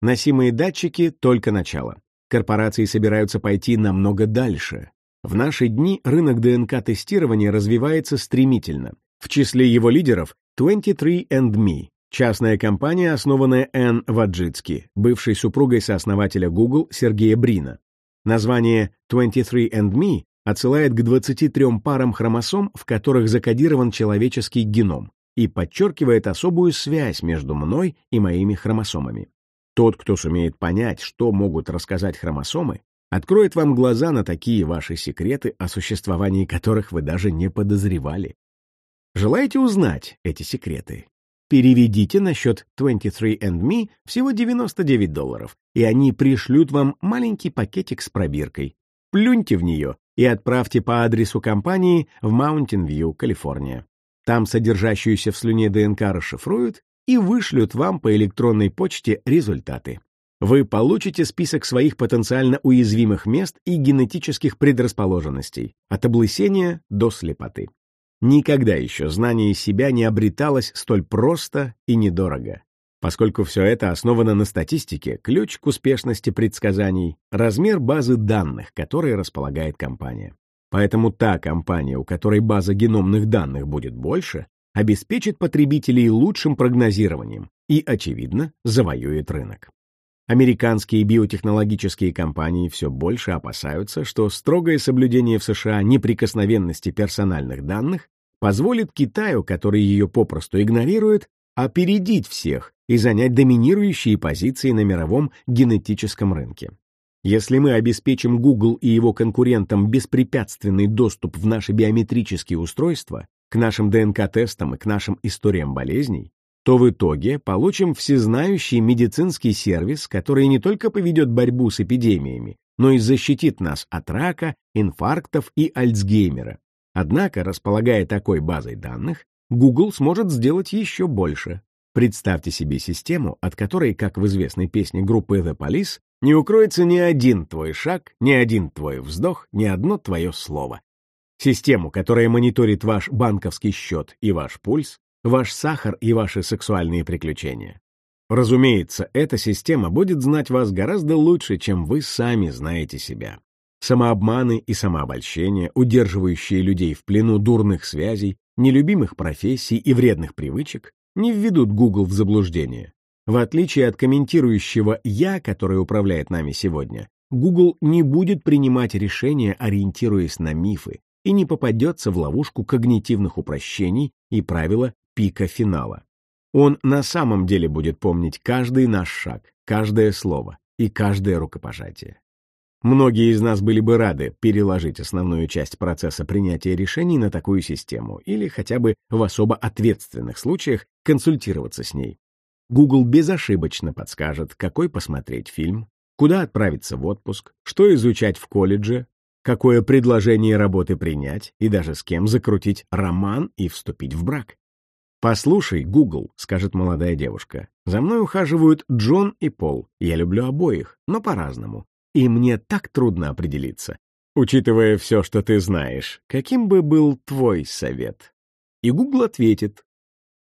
Носимые датчики — только начало. Корпорации собираются пойти намного дальше. В наши дни рынок ДНК-тестирования развивается стремительно, В числе его лидеров 23andMe, частная компания, основанная Энн Ваджицки, бывшей супругой сооснователя Google Сергея Брина. Название 23andMe отсылает к 23 парам хромосом, в которых закодирован человеческий геном, и подчеркивает особую связь между мной и моими хромосомами. Тот, кто сумеет понять, что могут рассказать хромосомы, откроет вам глаза на такие ваши секреты, о существовании которых вы даже не подозревали. Желаете узнать эти секреты? Переведите на счет 23andMe всего 99 долларов, и они пришлют вам маленький пакетик с пробиркой. Плюньте в нее и отправьте по адресу компании в Mountain View, Калифорния. Там содержащуюся в слюне ДНК расшифруют и вышлют вам по электронной почте результаты. Вы получите список своих потенциально уязвимых мест и генетических предрасположенностей, от облысения до слепоты. Никогда еще знание себя не обреталось столь просто и недорого. Поскольку все это основано на статистике, ключ к успешности предсказаний — размер базы данных, которой располагает компания. Поэтому та компания, у которой база геномных данных будет больше, обеспечит потребителей лучшим прогнозированием и, очевидно, завоюет рынок. Американские биотехнологические компании все больше опасаются, что строгое соблюдение в США неприкосновенности персональных данных позволит Китаю, который ее попросту игнорирует, опередить всех и занять доминирующие позиции на мировом генетическом рынке. Если мы обеспечим Google и его конкурентам беспрепятственный доступ в наши биометрические устройства, к нашим ДНК-тестам и к нашим историям болезней, то в итоге получим всезнающий медицинский сервис, который не только поведет борьбу с эпидемиями, но и защитит нас от рака, инфарктов и Альцгеймера. Однако, располагая такой базой данных, Google сможет сделать еще больше. Представьте себе систему, от которой, как в известной песне группы The Police, не укроется ни один твой шаг, ни один твой вздох, ни одно твое слово. Систему, которая мониторит ваш банковский счет и ваш пульс, ваш сахар и ваши сексуальные приключения. Разумеется, эта система будет знать вас гораздо лучше, чем вы сами знаете себя. Самообманы и самообольщение, удерживающие людей в плену дурных связей, нелюбимых профессий и вредных привычек, не введут Google в заблуждение. В отличие от комментирующего «я», которое управляет нами сегодня, Google не будет принимать решения, ориентируясь на мифы, и не попадется в ловушку когнитивных упрощений и правила пика финала. Он на самом деле будет помнить каждый наш шаг, каждое слово и каждое рукопожатие. Многие из нас были бы рады переложить основную часть процесса принятия решений на такую систему или хотя бы в особо ответственных случаях консультироваться с ней. Google безошибочно подскажет, какой посмотреть фильм, куда отправиться в отпуск, что изучать в колледже, какое предложение работы принять и даже с кем закрутить роман и вступить в брак. «Послушай, Google», — скажет молодая девушка, — «за мной ухаживают Джон и Пол. Я люблю обоих, но по-разному. И мне так трудно определиться. Учитывая все, что ты знаешь, каким бы был твой совет?» И Google ответит,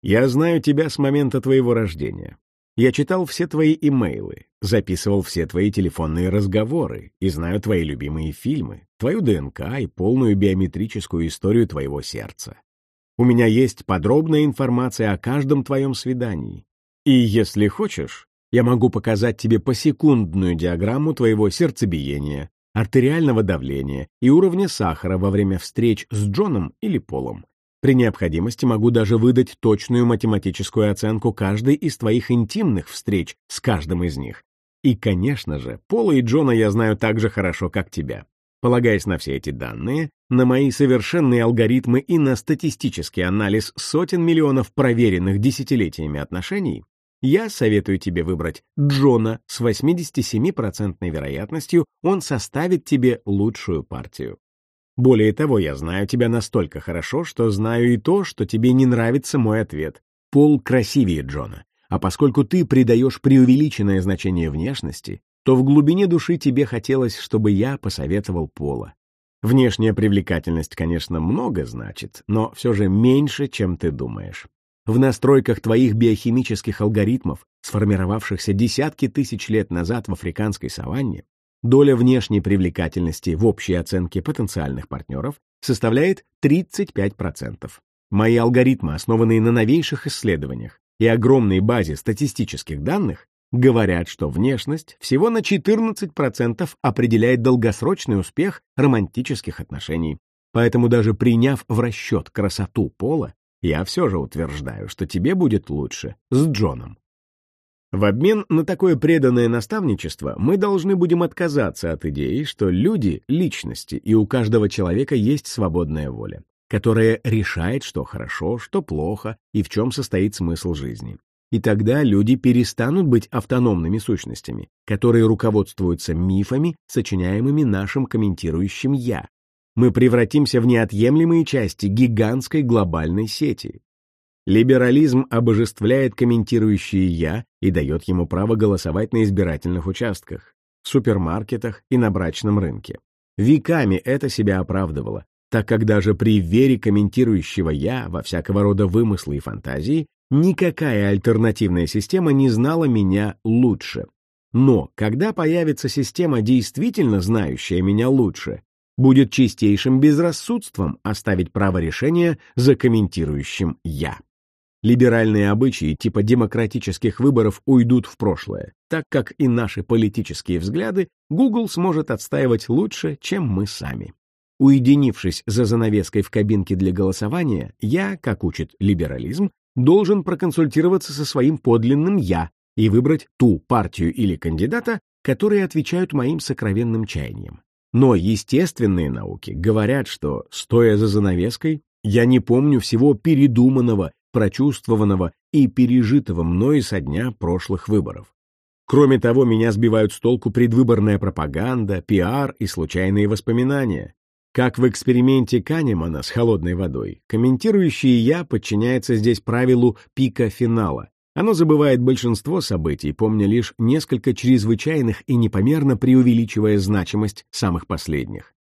«Я знаю тебя с момента твоего рождения. Я читал все твои имейлы, записывал все твои телефонные разговоры и знаю твои любимые фильмы, твою ДНК и полную биометрическую историю твоего сердца. У меня есть подробная информация о каждом твоем свидании. И если хочешь, я могу показать тебе посекундную диаграмму твоего сердцебиения, артериального давления и уровня сахара во время встреч с Джоном или Полом. При необходимости могу даже выдать точную математическую оценку каждой из твоих интимных встреч с каждым из них. И, конечно же, Пола и Джона я знаю так же хорошо, как тебя. Полагаясь на все эти данные, на мои совершенные алгоритмы и на статистический анализ сотен миллионов проверенных десятилетиями отношений, я советую тебе выбрать Джона с 87% вероятностью, он составит тебе лучшую партию. Более того, я знаю тебя настолько хорошо, что знаю и то, что тебе не нравится мой ответ. Пол красивее Джона. А поскольку ты придаешь преувеличенное значение внешности, то в глубине души тебе хотелось, чтобы я посоветовал Пола. Внешняя привлекательность, конечно, много значит, но все же меньше, чем ты думаешь. В настройках твоих биохимических алгоритмов, сформировавшихся десятки тысяч лет назад в африканской саванне, доля внешней привлекательности в общей оценке потенциальных партнеров составляет 35%. Мои алгоритмы, основанные на новейших исследованиях и огромной базе статистических данных, говорят, что внешность всего на 14% определяет долгосрочный успех романтических отношений. Поэтому даже приняв в расчет красоту пола, я все же утверждаю, что тебе будет лучше с Джоном. В обмен на такое преданное наставничество мы должны будем отказаться от идеи, что люди — личности, и у каждого человека есть свободная воля, которая решает, что хорошо, что плохо и в чем состоит смысл жизни. И тогда люди перестанут быть автономными сущностями, которые руководствуются мифами, сочиняемыми нашим комментирующим «я». Мы превратимся в неотъемлемые части гигантской глобальной сети. Либерализм обожествляет комментирующее «я» и дает ему право голосовать на избирательных участках, в супермаркетах и на брачном рынке. Веками это себя оправдывало, так как даже при вере комментирующего «я» во всякого рода вымыслы и фантазии Никакая альтернативная система не знала меня лучше. Но когда появится система, действительно знающая меня лучше, будет чистейшим безрассудством оставить право решения за комментирующим «я». Либеральные обычаи типа демократических выборов уйдут в прошлое, так как и наши политические взгляды Google сможет отстаивать лучше, чем мы сами. Уединившись за занавеской в кабинке для голосования, я, как учит либерализм, должен проконсультироваться со своим подлинным «я» и выбрать ту партию или кандидата, которые отвечают моим сокровенным чаяниям. Но естественные науки говорят, что, стоя за занавеской, я не помню всего передуманного, прочувствованного и пережитого мною со дня прошлых выборов. Кроме того, меня сбивают с толку предвыборная пропаганда, пиар и случайные воспоминания. Как в эксперименте Канемана с холодной водой, комментирующий «я» подчиняется здесь правилу пика финала. Оно забывает большинство событий, помня лишь несколько чрезвычайных и непомерно преувеличивая значимость самых последних.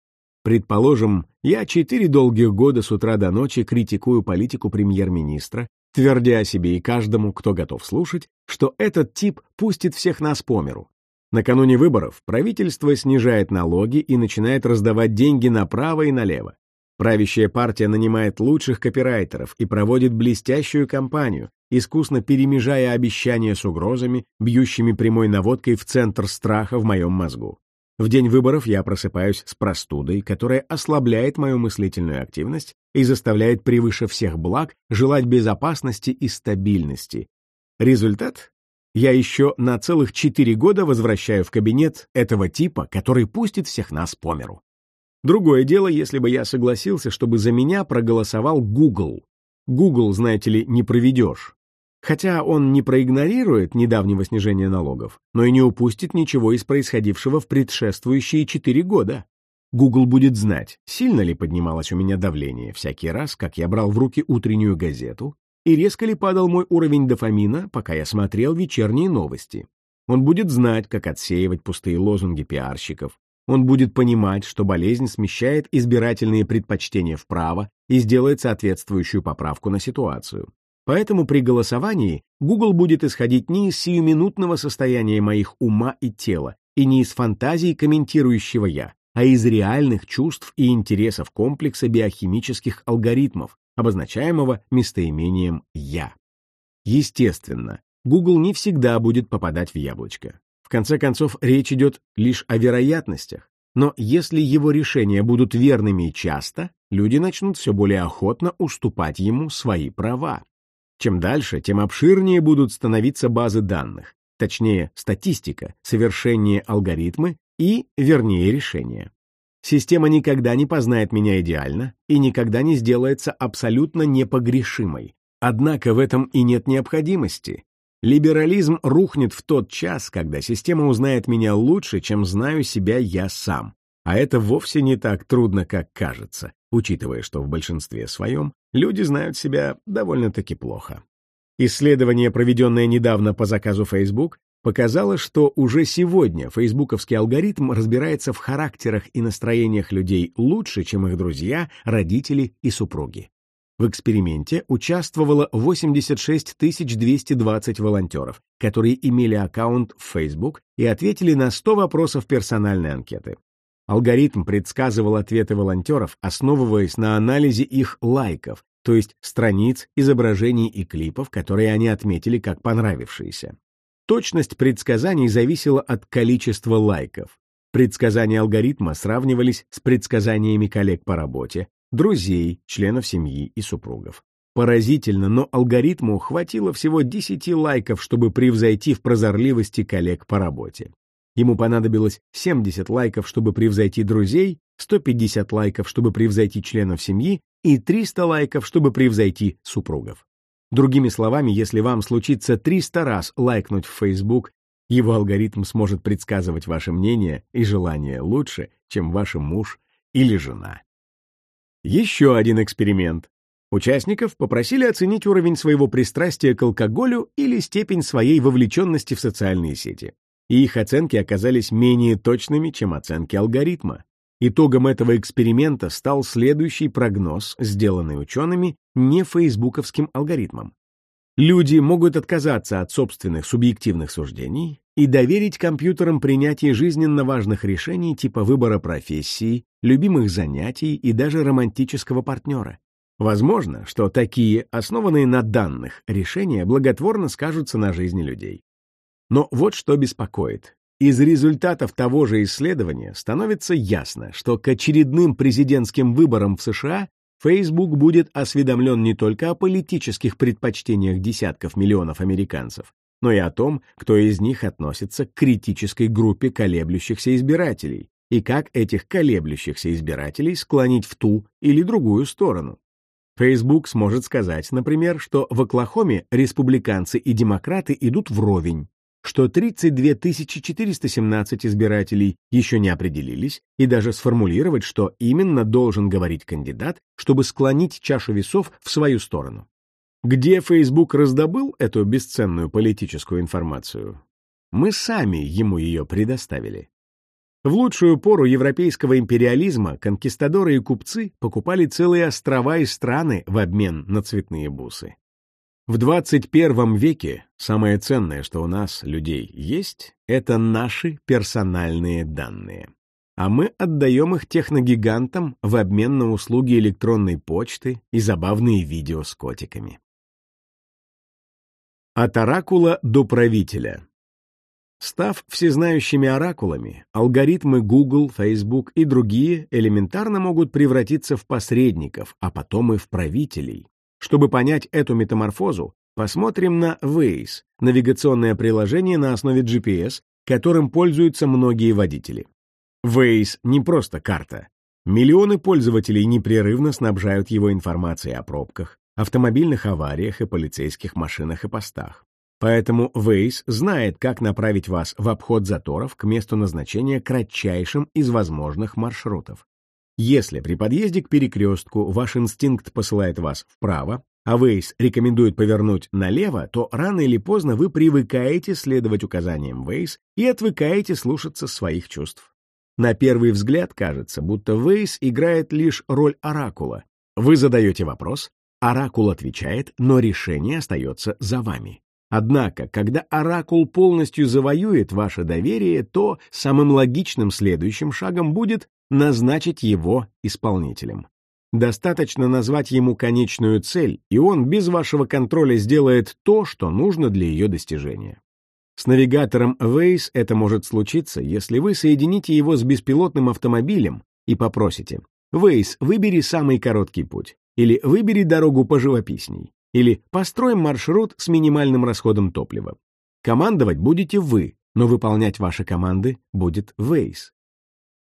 Предположим, я четыре долгих года с утра до ночи критикую политику премьер-министра, твердя себе и каждому, кто готов слушать, что этот тип пустит всех нас по миру, Накануне выборов правительство снижает налоги и начинает раздавать деньги направо и налево. Правящая партия нанимает лучших копирайтеров и проводит блестящую кампанию, искусно перемежая обещания с угрозами, бьющими прямой наводкой в центр страха в моем мозгу. В день выборов я просыпаюсь с простудой, которая ослабляет мою мыслительную активность и заставляет превыше всех благ желать безопасности и стабильности. Результат я еще на целых четыре года возвращаю в кабинет этого типа, который пустит всех нас по миру. Другое дело, если бы я согласился, чтобы за меня проголосовал Google. Google, знаете ли, не проведешь. Хотя он не проигнорирует недавнего снижения налогов, но и не упустит ничего из происходившего в предшествующие четыре года. Google будет знать, сильно ли поднималось у меня давление всякий раз, как я брал в руки утреннюю газету, и резко ли падал мой уровень дофамина, пока я смотрел вечерние новости. Он будет знать, как отсеивать пустые лозунги пиарщиков. Он будет понимать, что болезнь смещает избирательные предпочтения вправо и сделает соответствующую поправку на ситуацию. Поэтому при голосовании Google будет исходить не из сиюминутного состояния моих ума и тела, и не из фантазий комментирующего «я», а из реальных чувств и интересов комплекса биохимических алгоритмов, обозначаемого местоимением «я». Естественно, Google не всегда будет попадать в яблочко. В конце концов, речь идет лишь о вероятностях, но если его решения будут верными часто, люди начнут все более охотно уступать ему свои права. Чем дальше, тем обширнее будут становиться базы данных, точнее, статистика, совершеннее алгоритмы и, вернее, решения. Система никогда не познает меня идеально и никогда не сделается абсолютно непогрешимой. Однако в этом и нет необходимости. Либерализм рухнет в тот час, когда система узнает меня лучше, чем знаю себя я сам. А это вовсе не так трудно, как кажется, учитывая, что в большинстве своем люди знают себя довольно-таки плохо. Исследование, проведенное недавно по заказу Facebook, показало, что уже сегодня фейсбуковский алгоритм разбирается в характерах и настроениях людей лучше, чем их друзья, родители и супруги. В эксперименте участвовало 86 220 волонтеров, которые имели аккаунт в Facebook и ответили на 100 вопросов персональной анкеты. Алгоритм предсказывал ответы волонтеров, основываясь на анализе их лайков, то есть страниц, изображений и клипов, которые они отметили как понравившиеся. Точность предсказаний зависела от количества лайков. Предсказания алгоритма сравнивались с предсказаниями коллег по работе, друзей, членов семьи и супругов. Поразительно, но алгоритму хватило всего 10 лайков, чтобы превзойти в прозорливости коллег по работе. Ему понадобилось 70 лайков, чтобы превзойти друзей, 150 лайков, чтобы превзойти членов семьи и 300 лайков, чтобы превзойти супругов. Другими словами, если вам случится 300 раз лайкнуть в Facebook, его алгоритм сможет предсказывать ваше мнение и желания лучше, чем ваш муж или жена. Еще один эксперимент. Участников попросили оценить уровень своего пристрастия к алкоголю или степень своей вовлеченности в социальные сети. И их оценки оказались менее точными, чем оценки алгоритма. Итогом этого эксперимента стал следующий прогноз, сделанный учеными не фейсбуковским алгоритмом. Люди могут отказаться от собственных субъективных суждений и доверить компьютерам принятие жизненно важных решений типа выбора профессии, любимых занятий и даже романтического партнера. Возможно, что такие, основанные на данных, решения благотворно скажутся на жизни людей. Но вот что беспокоит. Из результатов того же исследования становится ясно, что к очередным президентским выборам в США Facebook будет осведомлен не только о политических предпочтениях десятков миллионов американцев, но и о том, кто из них относится к критической группе колеблющихся избирателей и как этих колеблющихся избирателей склонить в ту или другую сторону. Facebook сможет сказать, например, что в Оклахоме республиканцы и демократы идут вровень, что 32 417 избирателей еще не определились, и даже сформулировать, что именно должен говорить кандидат, чтобы склонить чашу весов в свою сторону. Где Facebook раздобыл эту бесценную политическую информацию? Мы сами ему ее предоставили. В лучшую пору европейского империализма конкистадоры и купцы покупали целые острова и страны в обмен на цветные бусы. В 21 веке самое ценное, что у нас, людей, есть, это наши персональные данные. А мы отдаем их техногигантам в обмен на услуги электронной почты и забавные видео с котиками. От оракула до правителя. Став всезнающими оракулами, алгоритмы Google, Facebook и другие элементарно могут превратиться в посредников, а потом и в правителей. Чтобы понять эту метаморфозу, посмотрим на Waze, навигационное приложение на основе GPS, которым пользуются многие водители. Waze не просто карта. Миллионы пользователей непрерывно снабжают его информацией о пробках, автомобильных авариях и полицейских машинах и постах. Поэтому Waze знает, как направить вас в обход заторов к месту назначения кратчайшим из возможных маршрутов. Если при подъезде к перекрестку ваш инстинкт посылает вас вправо, а Waze рекомендует повернуть налево, то рано или поздно вы привыкаете следовать указаниям Waze и отвыкаете слушаться своих чувств. На первый взгляд кажется, будто Waze играет лишь роль оракула. Вы задаете вопрос, оракул отвечает, но решение остается за вами. Однако, когда оракул полностью завоюет ваше доверие, то самым логичным следующим шагом будет назначить его исполнителем. Достаточно назвать ему конечную цель, и он без вашего контроля сделает то, что нужно для ее достижения. С навигатором Waze это может случиться, если вы соедините его с беспилотным автомобилем и попросите «Waze, выбери самый короткий путь» или «Выбери дорогу поживописней» или «Построим маршрут с минимальным расходом топлива». Командовать будете вы, но выполнять ваши команды будет Waze.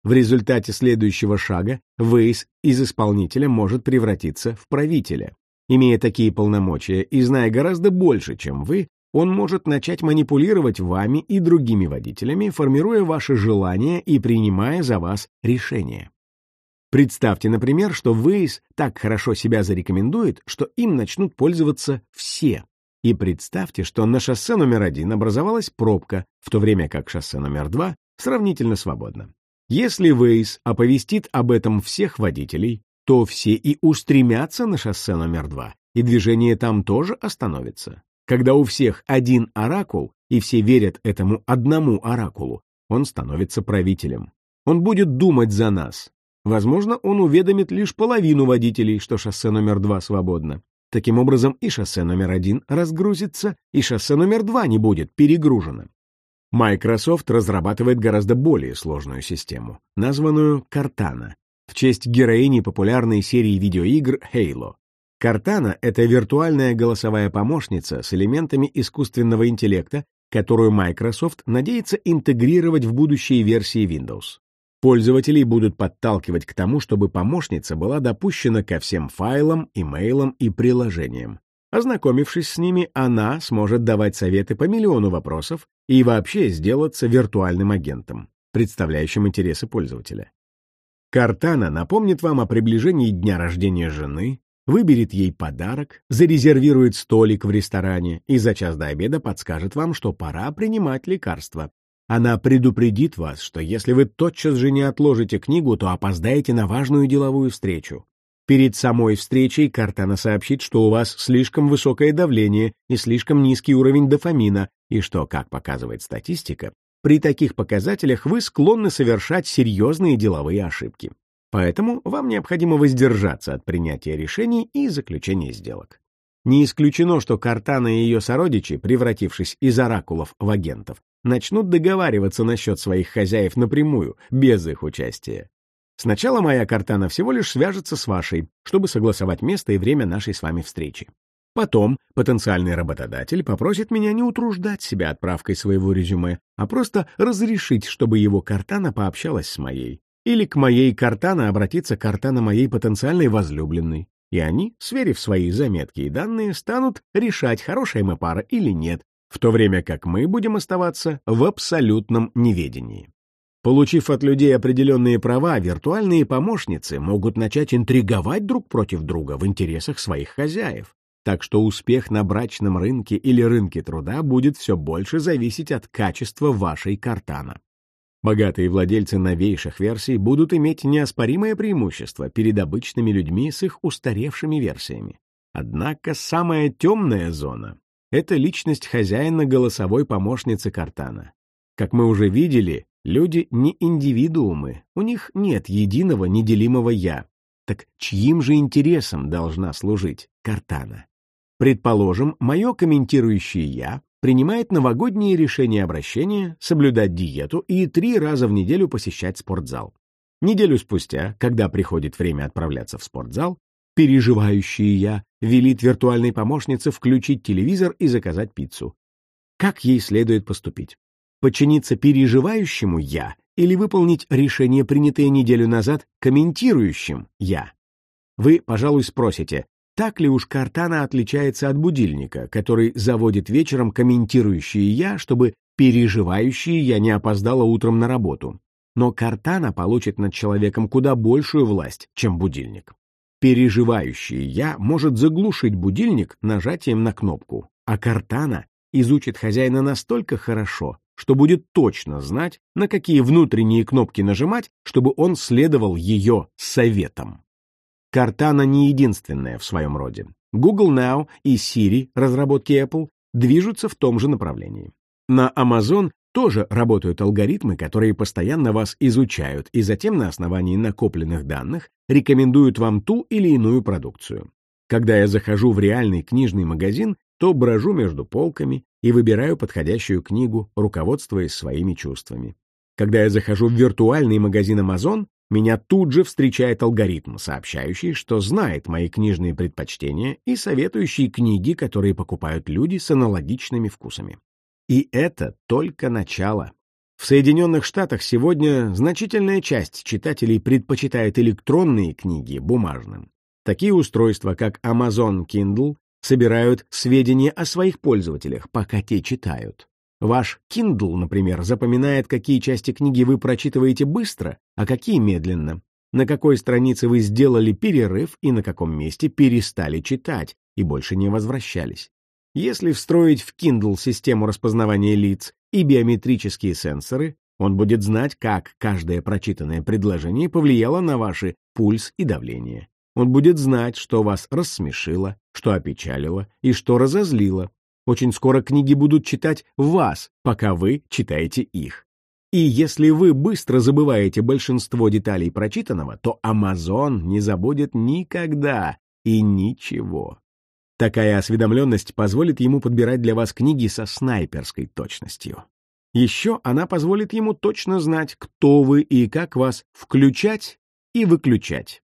В результате следующего шага Вейс из исполнителя может превратиться в правителя. Имея такие полномочия и зная гораздо больше, чем вы, он может начать манипулировать вами и другими водителями, формируя ваши желания и принимая за вас решения. Представьте, например, что Waze так хорошо себя зарекомендует, что им начнут пользоваться все. И представьте, что на шоссе номер один образовалась пробка, в то время как шоссе номер два сравнительно свободно. Если Waze оповестит об этом всех водителей, то все и устремятся на шоссе номер два, и движение там тоже остановится. Когда у всех один оракул, и все верят этому одному оракулу, он становится правителем. Он будет думать за нас. Возможно, он уведомит лишь половину водителей, что шоссе номер два свободно. Таким образом, и шоссе номер один разгрузится, и шоссе номер два не будет перегружено. Microsoft разрабатывает гораздо более сложную систему, названную Cortana, в честь героини популярной серии видеоигр Halo. Cortana — это виртуальная голосовая помощница с элементами искусственного интеллекта, которую Microsoft надеется интегрировать в будущие версии Windows. Пользователей будут подталкивать к тому, чтобы помощница была допущена ко всем файлам, имейлам и приложениям. Ознакомившись с ними, она сможет давать советы по миллиону вопросов и вообще сделаться виртуальным агентом, представляющим интересы пользователя. Картана напомнит вам о приближении дня рождения жены, выберет ей подарок, зарезервирует столик в ресторане и за час до обеда подскажет вам, что пора принимать лекарства. Она предупредит вас, что если вы тотчас же не отложите книгу, то опоздаете на важную деловую встречу. Перед самой встречей Картана сообщит, что у вас слишком высокое давление и слишком низкий уровень дофамина, и что, как показывает статистика, при таких показателях вы склонны совершать серьезные деловые ошибки. Поэтому вам необходимо воздержаться от принятия решений и заключения сделок. Не исключено, что Картана и ее сородичи, превратившись из оракулов в агентов, начнут договариваться насчет своих хозяев напрямую, без их участия. Сначала моя Картана всего лишь свяжется с вашей, чтобы согласовать место и время нашей с вами встречи. Потом потенциальный работодатель попросит меня не утруждать себя отправкой своего резюме, а просто разрешить, чтобы его Картана пообщалась с моей. Или к моей Картана обратиться Картана моей потенциальной возлюбленной. И они, сверив свои заметки и данные, станут решать, хорошая мы пара или нет, в то время как мы будем оставаться в абсолютном неведении. Получив от людей определенные права, виртуальные помощницы могут начать интриговать друг против друга в интересах своих хозяев. Так что успех на брачном рынке или рынке труда будет все больше зависеть от качества вашей картана. Богатые владельцы новейших версий будут иметь неоспоримое преимущество перед обычными людьми с их устаревшими версиями. Однако самая темная зона — это личность хозяина голосовой помощницы Картана. Как мы уже видели, Люди не индивидуумы, у них нет единого неделимого «я». Так чьим же интересам должна служить Картана? Предположим, мое комментирующее «я» принимает новогодние решения обращения, соблюдать диету и три раза в неделю посещать спортзал. Неделю спустя, когда приходит время отправляться в спортзал, переживающее «я» велит виртуальной помощнице включить телевизор и заказать пиццу. Как ей следует поступить? Подчиниться переживающему «я» или выполнить решение, принятое неделю назад, комментирующим «я». Вы, пожалуй, спросите, так ли уж Картана отличается от будильника, который заводит вечером комментирующие «я», чтобы переживающие «я» не опоздало утром на работу. Но Картана получит над человеком куда большую власть, чем будильник. Переживающее «я» может заглушить будильник нажатием на кнопку, а Картана изучит хозяина настолько хорошо, что будет точно знать, на какие внутренние кнопки нажимать, чтобы он следовал ее советам. Картана не единственная в своем роде. Google Now и Siri, разработки Apple, движутся в том же направлении. На Amazon тоже работают алгоритмы, которые постоянно вас изучают и затем на основании накопленных данных рекомендуют вам ту или иную продукцию. Когда я захожу в реальный книжный магазин, то брожу между полками и выбираю подходящую книгу, руководствуясь своими чувствами. Когда я захожу в виртуальный магазин Amazon, меня тут же встречает алгоритм, сообщающий, что знает мои книжные предпочтения и советующий книги, которые покупают люди с аналогичными вкусами. И это только начало. В Соединенных Штатах сегодня значительная часть читателей предпочитает электронные книги бумажным. Такие устройства, как Amazon Kindle собирают сведения о своих пользователях, пока те читают. Ваш Kindle, например, запоминает, какие части книги вы прочитываете быстро, а какие медленно, на какой странице вы сделали перерыв и на каком месте перестали читать и больше не возвращались. Если встроить в Kindle систему распознавания лиц и биометрические сенсоры, он будет знать, как каждое прочитанное предложение повлияло на ваши пульс и давление. Он будет знать, что вас рассмешило, что опечалило и что разозлило. Очень скоро книги будут читать вас, пока вы читаете их. И если вы быстро забываете большинство деталей прочитанного, то Amazon не забудет никогда и ничего. Такая осведомленность позволит ему подбирать для вас книги со снайперской точностью. Еще она позволит ему точно знать, кто вы и как вас включать и выключать.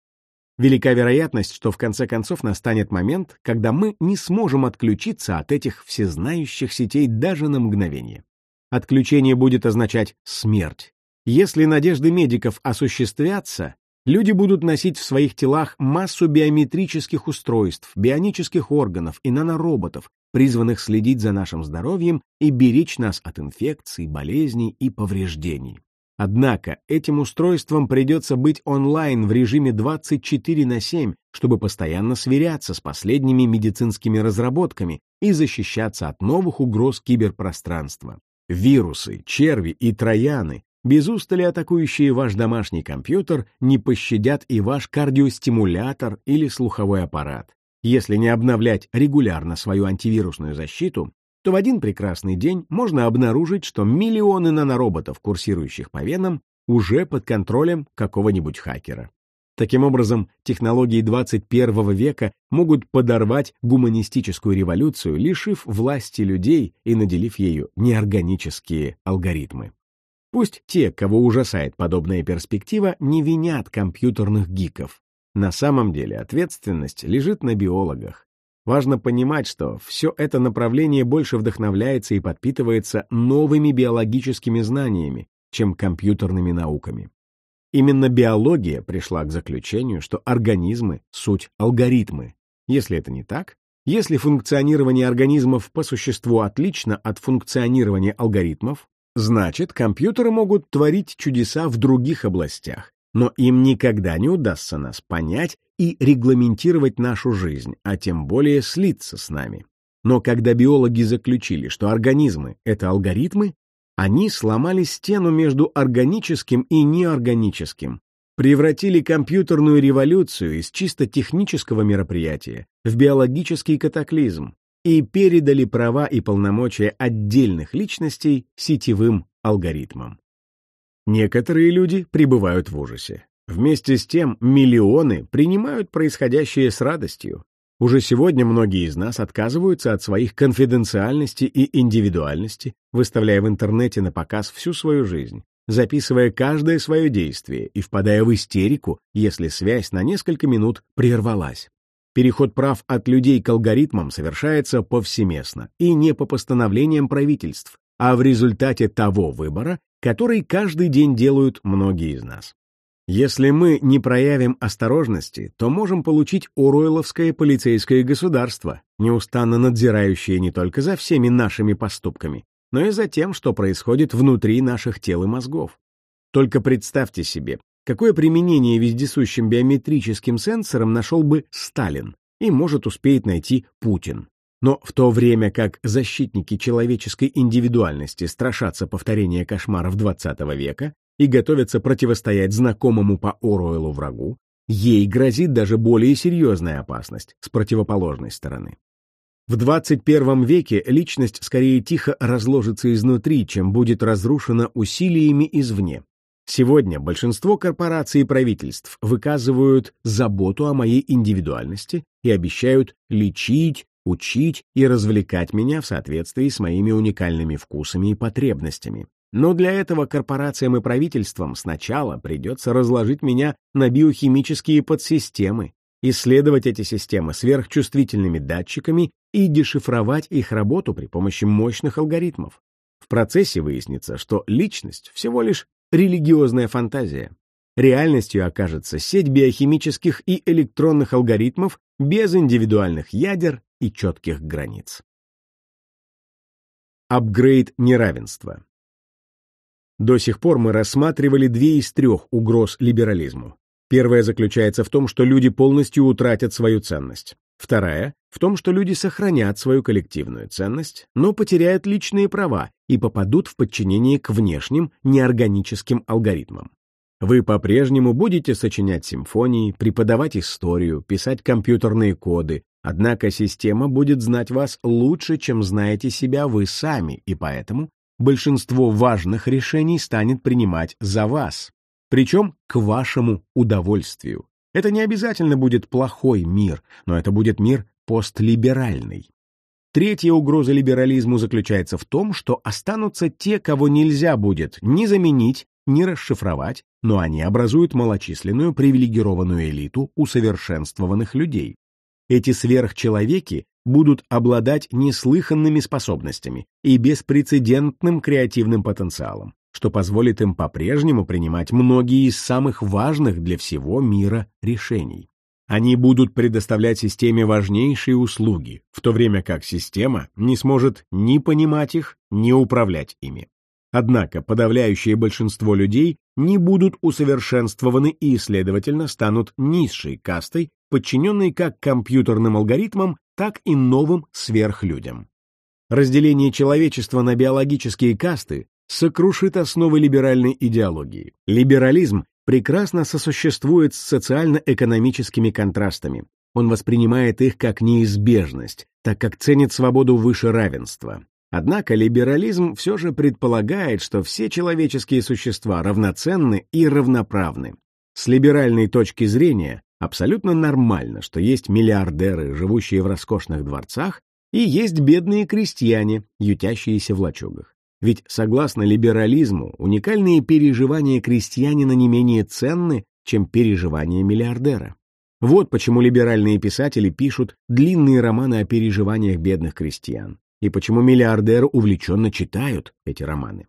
Велика вероятность, что в конце концов настанет момент, когда мы не сможем отключиться от этих всезнающих сетей даже на мгновение. Отключение будет означать смерть. Если надежды медиков осуществятся, люди будут носить в своих телах массу биометрических устройств, бионических органов и нанороботов, призванных следить за нашим здоровьем и беречь нас от инфекций, болезней и повреждений. Однако этим устройствам придется быть онлайн в режиме 24 на 7, чтобы постоянно сверяться с последними медицинскими разработками и защищаться от новых угроз киберпространства. Вирусы, черви и трояны, без устали атакующие ваш домашний компьютер, не пощадят и ваш кардиостимулятор или слуховой аппарат. Если не обновлять регулярно свою антивирусную защиту, то в один прекрасный день можно обнаружить, что миллионы нанороботов, курсирующих по венам, уже под контролем какого-нибудь хакера. Таким образом, технологии 21 века могут подорвать гуманистическую революцию, лишив власти людей и наделив ею неорганические алгоритмы. Пусть те, кого ужасает подобная перспектива, не винят компьютерных гиков. На самом деле ответственность лежит на биологах. Важно понимать, что все это направление больше вдохновляется и подпитывается новыми биологическими знаниями, чем компьютерными науками. Именно биология пришла к заключению, что организмы — суть алгоритмы. Если это не так, если функционирование организмов по существу отлично от функционирования алгоритмов, значит, компьютеры могут творить чудеса в других областях, но им никогда не удастся нас понять и регламентировать нашу жизнь, а тем более слиться с нами. Но когда биологи заключили, что организмы — это алгоритмы, они сломали стену между органическим и неорганическим, превратили компьютерную революцию из чисто технического мероприятия в биологический катаклизм и передали права и полномочия отдельных личностей сетевым алгоритмам. Некоторые люди пребывают в ужасе. Вместе с тем миллионы принимают происходящее с радостью. Уже сегодня многие из нас отказываются от своих конфиденциальности и индивидуальности, выставляя в интернете на показ всю свою жизнь, записывая каждое свое действие и впадая в истерику, если связь на несколько минут прервалась. Переход прав от людей к алгоритмам совершается повсеместно и не по постановлениям правительств, а в результате того выбора, который каждый день делают многие из нас. Если мы не проявим осторожности, то можем получить уройловское полицейское государство, неустанно надзирающее не только за всеми нашими поступками, но и за тем, что происходит внутри наших тел и мозгов. Только представьте себе, какое применение вездесущим биометрическим сенсорам нашел бы Сталин и может успеет найти Путин. Но в то время как защитники человеческой индивидуальности страшатся повторения кошмаров XX века и готовятся противостоять знакомому по Оруэллу врагу, ей грозит даже более серьезная опасность с противоположной стороны. В 21 веке личность скорее тихо разложится изнутри, чем будет разрушена усилиями извне. Сегодня большинство корпораций и правительств выказывают заботу о моей индивидуальности и обещают лечить, учить и развлекать меня в соответствии с моими уникальными вкусами и потребностями. Но для этого корпорациям и правительствам сначала придется разложить меня на биохимические подсистемы, исследовать эти системы сверхчувствительными датчиками и дешифровать их работу при помощи мощных алгоритмов. В процессе выяснится, что личность всего лишь религиозная фантазия. Реальностью окажется сеть биохимических и электронных алгоритмов без индивидуальных ядер и четких границ. Апгрейд неравенства. До сих пор мы рассматривали две из трех угроз либерализму. Первая заключается в том, что люди полностью утратят свою ценность. Вторая — в том, что люди сохранят свою коллективную ценность, но потеряют личные права и попадут в подчинение к внешним неорганическим алгоритмам. Вы по-прежнему будете сочинять симфонии, преподавать историю, писать компьютерные коды, однако система будет знать вас лучше, чем знаете себя вы сами, и поэтому большинство важных решений станет принимать за вас, причем к вашему удовольствию. Это не обязательно будет плохой мир, но это будет мир постлиберальный. Третья угроза либерализму заключается в том, что останутся те, кого нельзя будет ни заменить, ни расшифровать, но они образуют малочисленную привилегированную элиту усовершенствованных людей. Эти сверхчеловеки будут обладать неслыханными способностями и беспрецедентным креативным потенциалом, что позволит им по-прежнему принимать многие из самых важных для всего мира решений. Они будут предоставлять системе важнейшие услуги, в то время как система не сможет ни понимать их, ни управлять ими. Однако подавляющее большинство людей не будут усовершенствованы и, следовательно, станут низшей кастой, подчиненной как компьютерным алгоритмам, так и новым сверхлюдям. Разделение человечества на биологические касты сокрушит основы либеральной идеологии. Либерализм прекрасно сосуществует с социально-экономическими контрастами. Он воспринимает их как неизбежность, так как ценит свободу выше равенства. Однако либерализм все же предполагает, что все человеческие существа равноценны и равноправны. С либеральной точки зрения абсолютно нормально, что есть миллиардеры, живущие в роскошных дворцах, и есть бедные крестьяне, ютящиеся в лачугах. Ведь, согласно либерализму, уникальные переживания крестьянина не менее ценны, чем переживания миллиардера. Вот почему либеральные писатели пишут длинные романы о переживаниях бедных крестьян и почему миллиардеры увлеченно читают эти романы.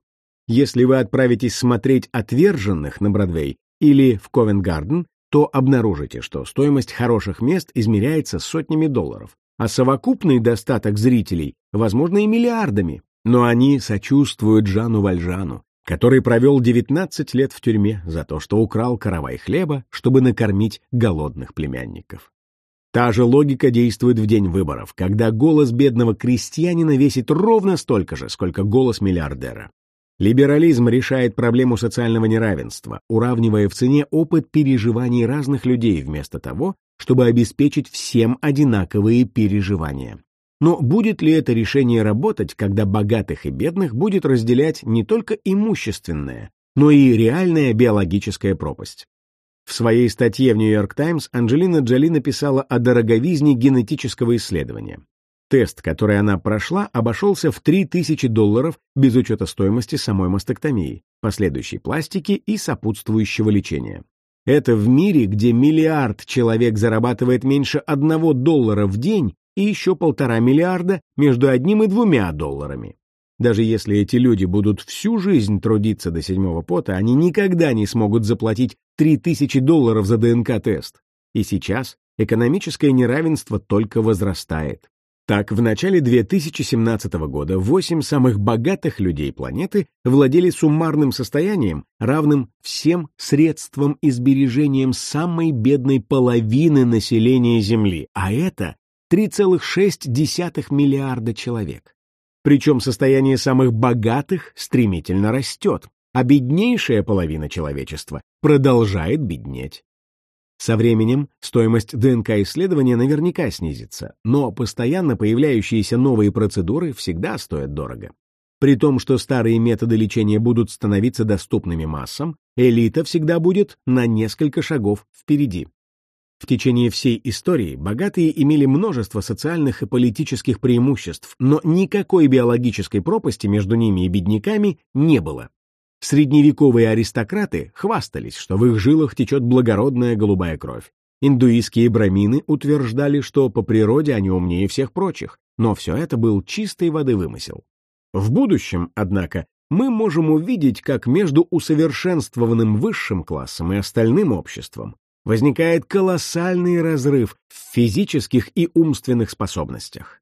Если вы отправитесь смотреть «Отверженных» на Бродвей или в Ковенгарден, то обнаружите, что стоимость хороших мест измеряется сотнями долларов, а совокупный достаток зрителей, возможно, и миллиардами. Но они сочувствуют Жану Вальжану, который провел 19 лет в тюрьме за то, что украл каравай хлеба, чтобы накормить голодных племянников. Та же логика действует в день выборов, когда голос бедного крестьянина весит ровно столько же, сколько голос миллиардера. Либерализм решает проблему социального неравенства, уравнивая в цене опыт переживаний разных людей вместо того, чтобы обеспечить всем одинаковые переживания. Но будет ли это решение работать, когда богатых и бедных будет разделять не только имущественная, но и реальная биологическая пропасть? В своей статье в Нью-Йорк Таймс Анджелина Джоли написала о дороговизне генетического исследования. Тест, который она прошла, обошелся в 3000 долларов без учета стоимости самой мастектомии, последующей пластики и сопутствующего лечения. Это в мире, где миллиард человек зарабатывает меньше одного доллара в день и еще полтора миллиарда между одним и двумя долларами. Даже если эти люди будут всю жизнь трудиться до седьмого пота, они никогда не смогут заплатить 3000 долларов за ДНК-тест. И сейчас экономическое неравенство только возрастает. Так, в начале 2017 года 8 самых богатых людей планеты владели суммарным состоянием, равным всем средствам и сбережениям самой бедной половины населения Земли, а это 3,6 миллиарда человек. Причем состояние самых богатых стремительно растет, а беднейшая половина человечества продолжает беднеть. Со временем стоимость ДНК-исследования наверняка снизится, но постоянно появляющиеся новые процедуры всегда стоят дорого. При том, что старые методы лечения будут становиться доступными массам, элита всегда будет на несколько шагов впереди. В течение всей истории богатые имели множество социальных и политических преимуществ, но никакой биологической пропасти между ними и бедняками не было. Средневековые аристократы хвастались, что в их жилах течет благородная голубая кровь. Индуистские брамины утверждали, что по природе они умнее всех прочих, но все это был чистой воды вымысел. В будущем, однако, мы можем увидеть, как между усовершенствованным высшим классом и остальным обществом возникает колоссальный разрыв в физических и умственных способностях.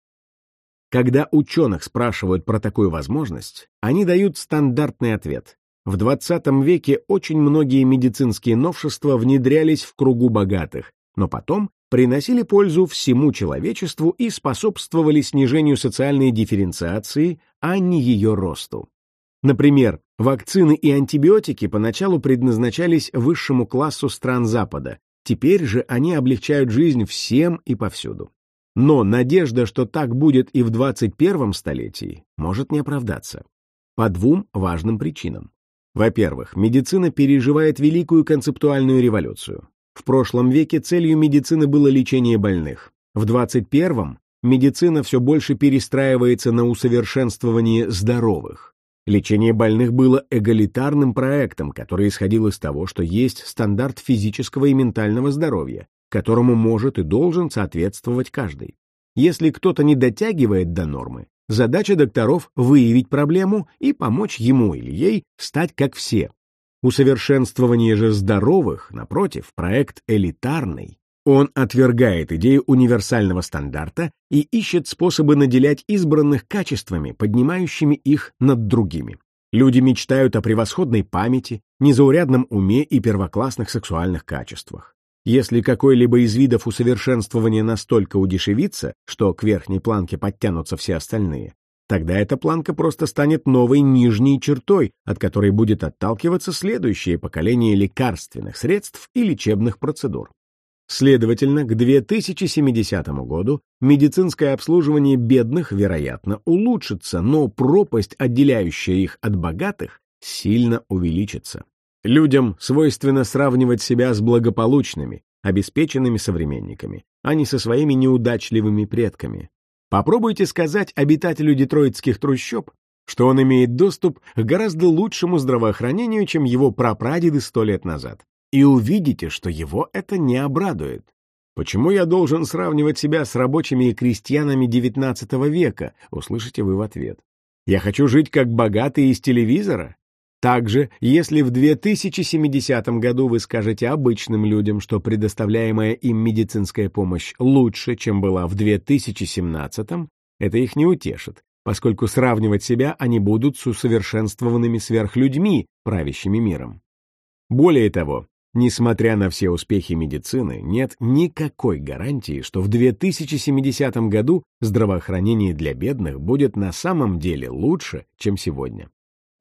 Когда ученых спрашивают про такую возможность, они дают стандартный ответ. В 20 веке очень многие медицинские новшества внедрялись в кругу богатых, но потом приносили пользу всему человечеству и способствовали снижению социальной дифференциации, а не ее росту. Например, вакцины и антибиотики поначалу предназначались высшему классу стран Запада, теперь же они облегчают жизнь всем и повсюду. Но надежда, что так будет и в 21 столетии, может не оправдаться. по двум важным причинам. Во-первых, медицина переживает великую концептуальную революцию. В прошлом веке целью медицины было лечение больных. В 21-м медицина все больше перестраивается на усовершенствование здоровых. Лечение больных было эгалитарным проектом, который исходил из того, что есть стандарт физического и ментального здоровья, которому может и должен соответствовать каждый. Если кто-то не дотягивает до нормы, задача докторов — выявить проблему и помочь ему или ей стать как все. Усовершенствование же здоровых, напротив, проект элитарный. Он отвергает идею универсального стандарта и ищет способы наделять избранных качествами, поднимающими их над другими. Люди мечтают о превосходной памяти, незаурядном уме и первоклассных сексуальных качествах. Если какой-либо из видов усовершенствования настолько удешевится, что к верхней планке подтянутся все остальные, тогда эта планка просто станет новой нижней чертой, от которой будет отталкиваться следующее поколение лекарственных средств и лечебных процедур. Следовательно, к 2070 году медицинское обслуживание бедных, вероятно, улучшится, но пропасть, отделяющая их от богатых, сильно увеличится. Людям свойственно сравнивать себя с благополучными, обеспеченными современниками, а не со своими неудачливыми предками. Попробуйте сказать обитателю детройтских трущоб, что он имеет доступ к гораздо лучшему здравоохранению, чем его прапрадеды сто лет назад, и увидите, что его это не обрадует. Почему я должен сравнивать себя с рабочими и крестьянами XIX века, услышите вы в ответ. Я хочу жить как богатый из телевизора, также, если в 2070 году вы скажете обычным людям, что предоставляемая им медицинская помощь лучше, чем была в 2017, это их не утешит, поскольку сравнивать себя они будут с усовершенствованными сверхлюдьми, правящими миром. Более того, несмотря на все успехи медицины, нет никакой гарантии, что в 2070 году здравоохранение для бедных будет на самом деле лучше, чем сегодня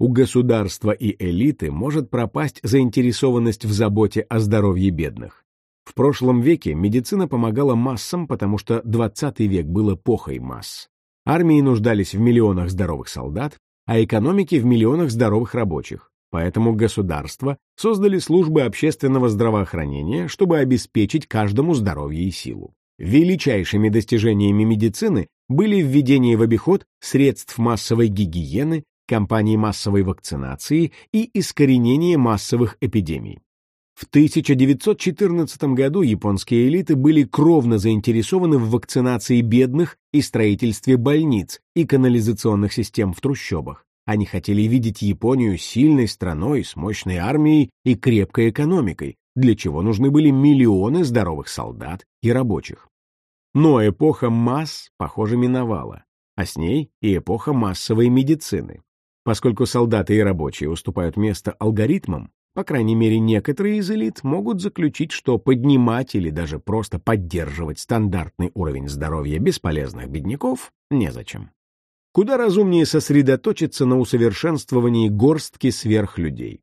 у государства и элиты может пропасть заинтересованность в заботе о здоровье бедных. В прошлом веке медицина помогала массам, потому что 20 век был эпохой масс. Армии нуждались в миллионах здоровых солдат, а экономики в миллионах здоровых рабочих. Поэтому государства создали службы общественного здравоохранения, чтобы обеспечить каждому здоровье и силу. Величайшими достижениями медицины были введение в обиход средств массовой гигиены, кампании массовой вакцинации и искоренения массовых эпидемий. В 1914 году японские элиты были кровно заинтересованы в вакцинации бедных и строительстве больниц и канализационных систем в трущобах. Они хотели видеть Японию сильной страной с мощной армией и крепкой экономикой, для чего нужны были миллионы здоровых солдат и рабочих. Но эпоха масс, похоже, миновала, а с ней и эпоха массовой медицины. Поскольку солдаты и рабочие уступают место алгоритмам, по крайней мере, некоторые из элит могут заключить, что поднимать или даже просто поддерживать стандартный уровень здоровья бесполезных бедняков незачем. Куда разумнее сосредоточиться на усовершенствовании горстки сверхлюдей.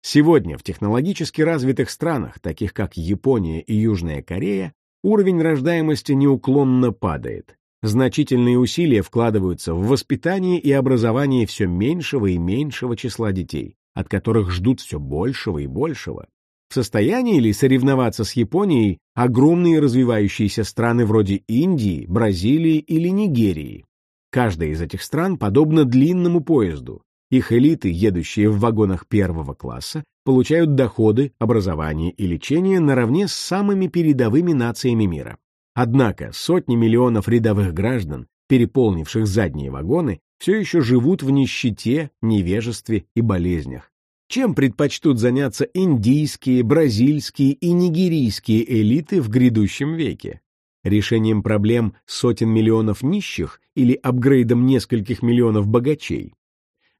Сегодня в технологически развитых странах, таких как Япония и Южная Корея, уровень рождаемости неуклонно падает, Значительные усилия вкладываются в воспитание и образование все меньшего и меньшего числа детей, от которых ждут все большего и большего. В состоянии ли соревноваться с Японией огромные развивающиеся страны вроде Индии, Бразилии или Нигерии? Каждая из этих стран подобна длинному поезду. Их элиты, едущие в вагонах первого класса, получают доходы, образование и лечение наравне с самыми передовыми нациями мира. Однако сотни миллионов рядовых граждан, переполнивших задние вагоны, все еще живут в нищете, невежестве и болезнях. Чем предпочтут заняться индийские, бразильские и нигерийские элиты в грядущем веке? Решением проблем сотен миллионов нищих или апгрейдом нескольких миллионов богачей?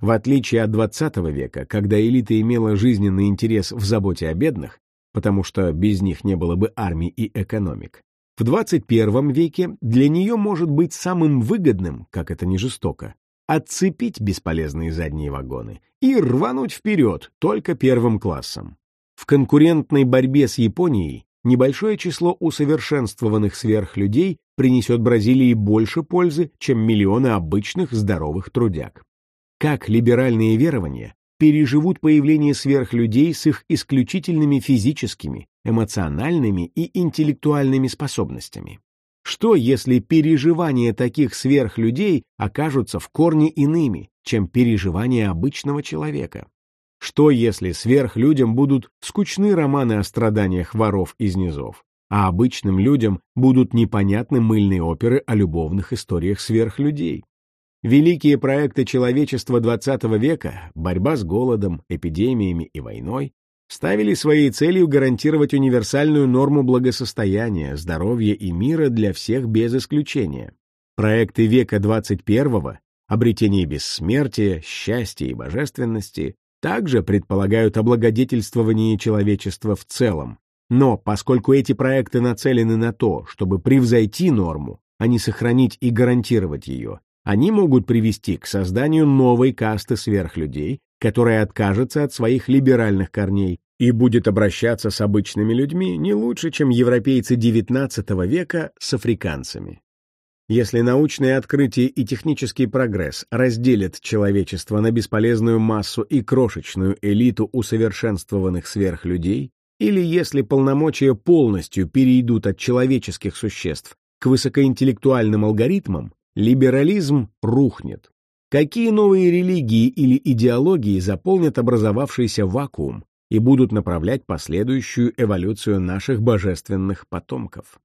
В отличие от XX века, когда элита имела жизненный интерес в заботе о бедных, потому что без них не было бы армий и экономик, в 21 веке для нее может быть самым выгодным, как это не жестоко, отцепить бесполезные задние вагоны и рвануть вперед только первым классом. В конкурентной борьбе с Японией небольшое число усовершенствованных сверхлюдей принесет Бразилии больше пользы, чем миллионы обычных здоровых трудяг. как либеральные верования переживут появление сверхлюдей с их исключительными физическими, эмоциональными и интеллектуальными способностями. Что, если переживания таких сверхлюдей окажутся в корне иными, чем переживания обычного человека? Что, если сверхлюдям будут скучны романы о страданиях воров из низов, а обычным людям будут непонятны мыльные оперы о любовных историях сверхлюдей? Великие проекты человечества XX века, борьба с голодом, эпидемиями и войной, ставили своей целью гарантировать универсальную норму благосостояния, здоровья и мира для всех без исключения. Проекты века XXI, обретение бессмертия, счастья и божественности, также предполагают облагодетельствование человечества в целом. Но поскольку эти проекты нацелены на то, чтобы превзойти норму, а не сохранить и гарантировать ее, они могут привести к созданию новой касты сверхлюдей, которая откажется от своих либеральных корней и будет обращаться с обычными людьми не лучше, чем европейцы XIX века с африканцами. Если научные открытия и технический прогресс разделят человечество на бесполезную массу и крошечную элиту усовершенствованных сверхлюдей, или если полномочия полностью перейдут от человеческих существ к высокоинтеллектуальным алгоритмам, либерализм рухнет. Какие новые религии или идеологии заполнят образовавшийся вакуум и будут направлять последующую эволюцию наших божественных потомков?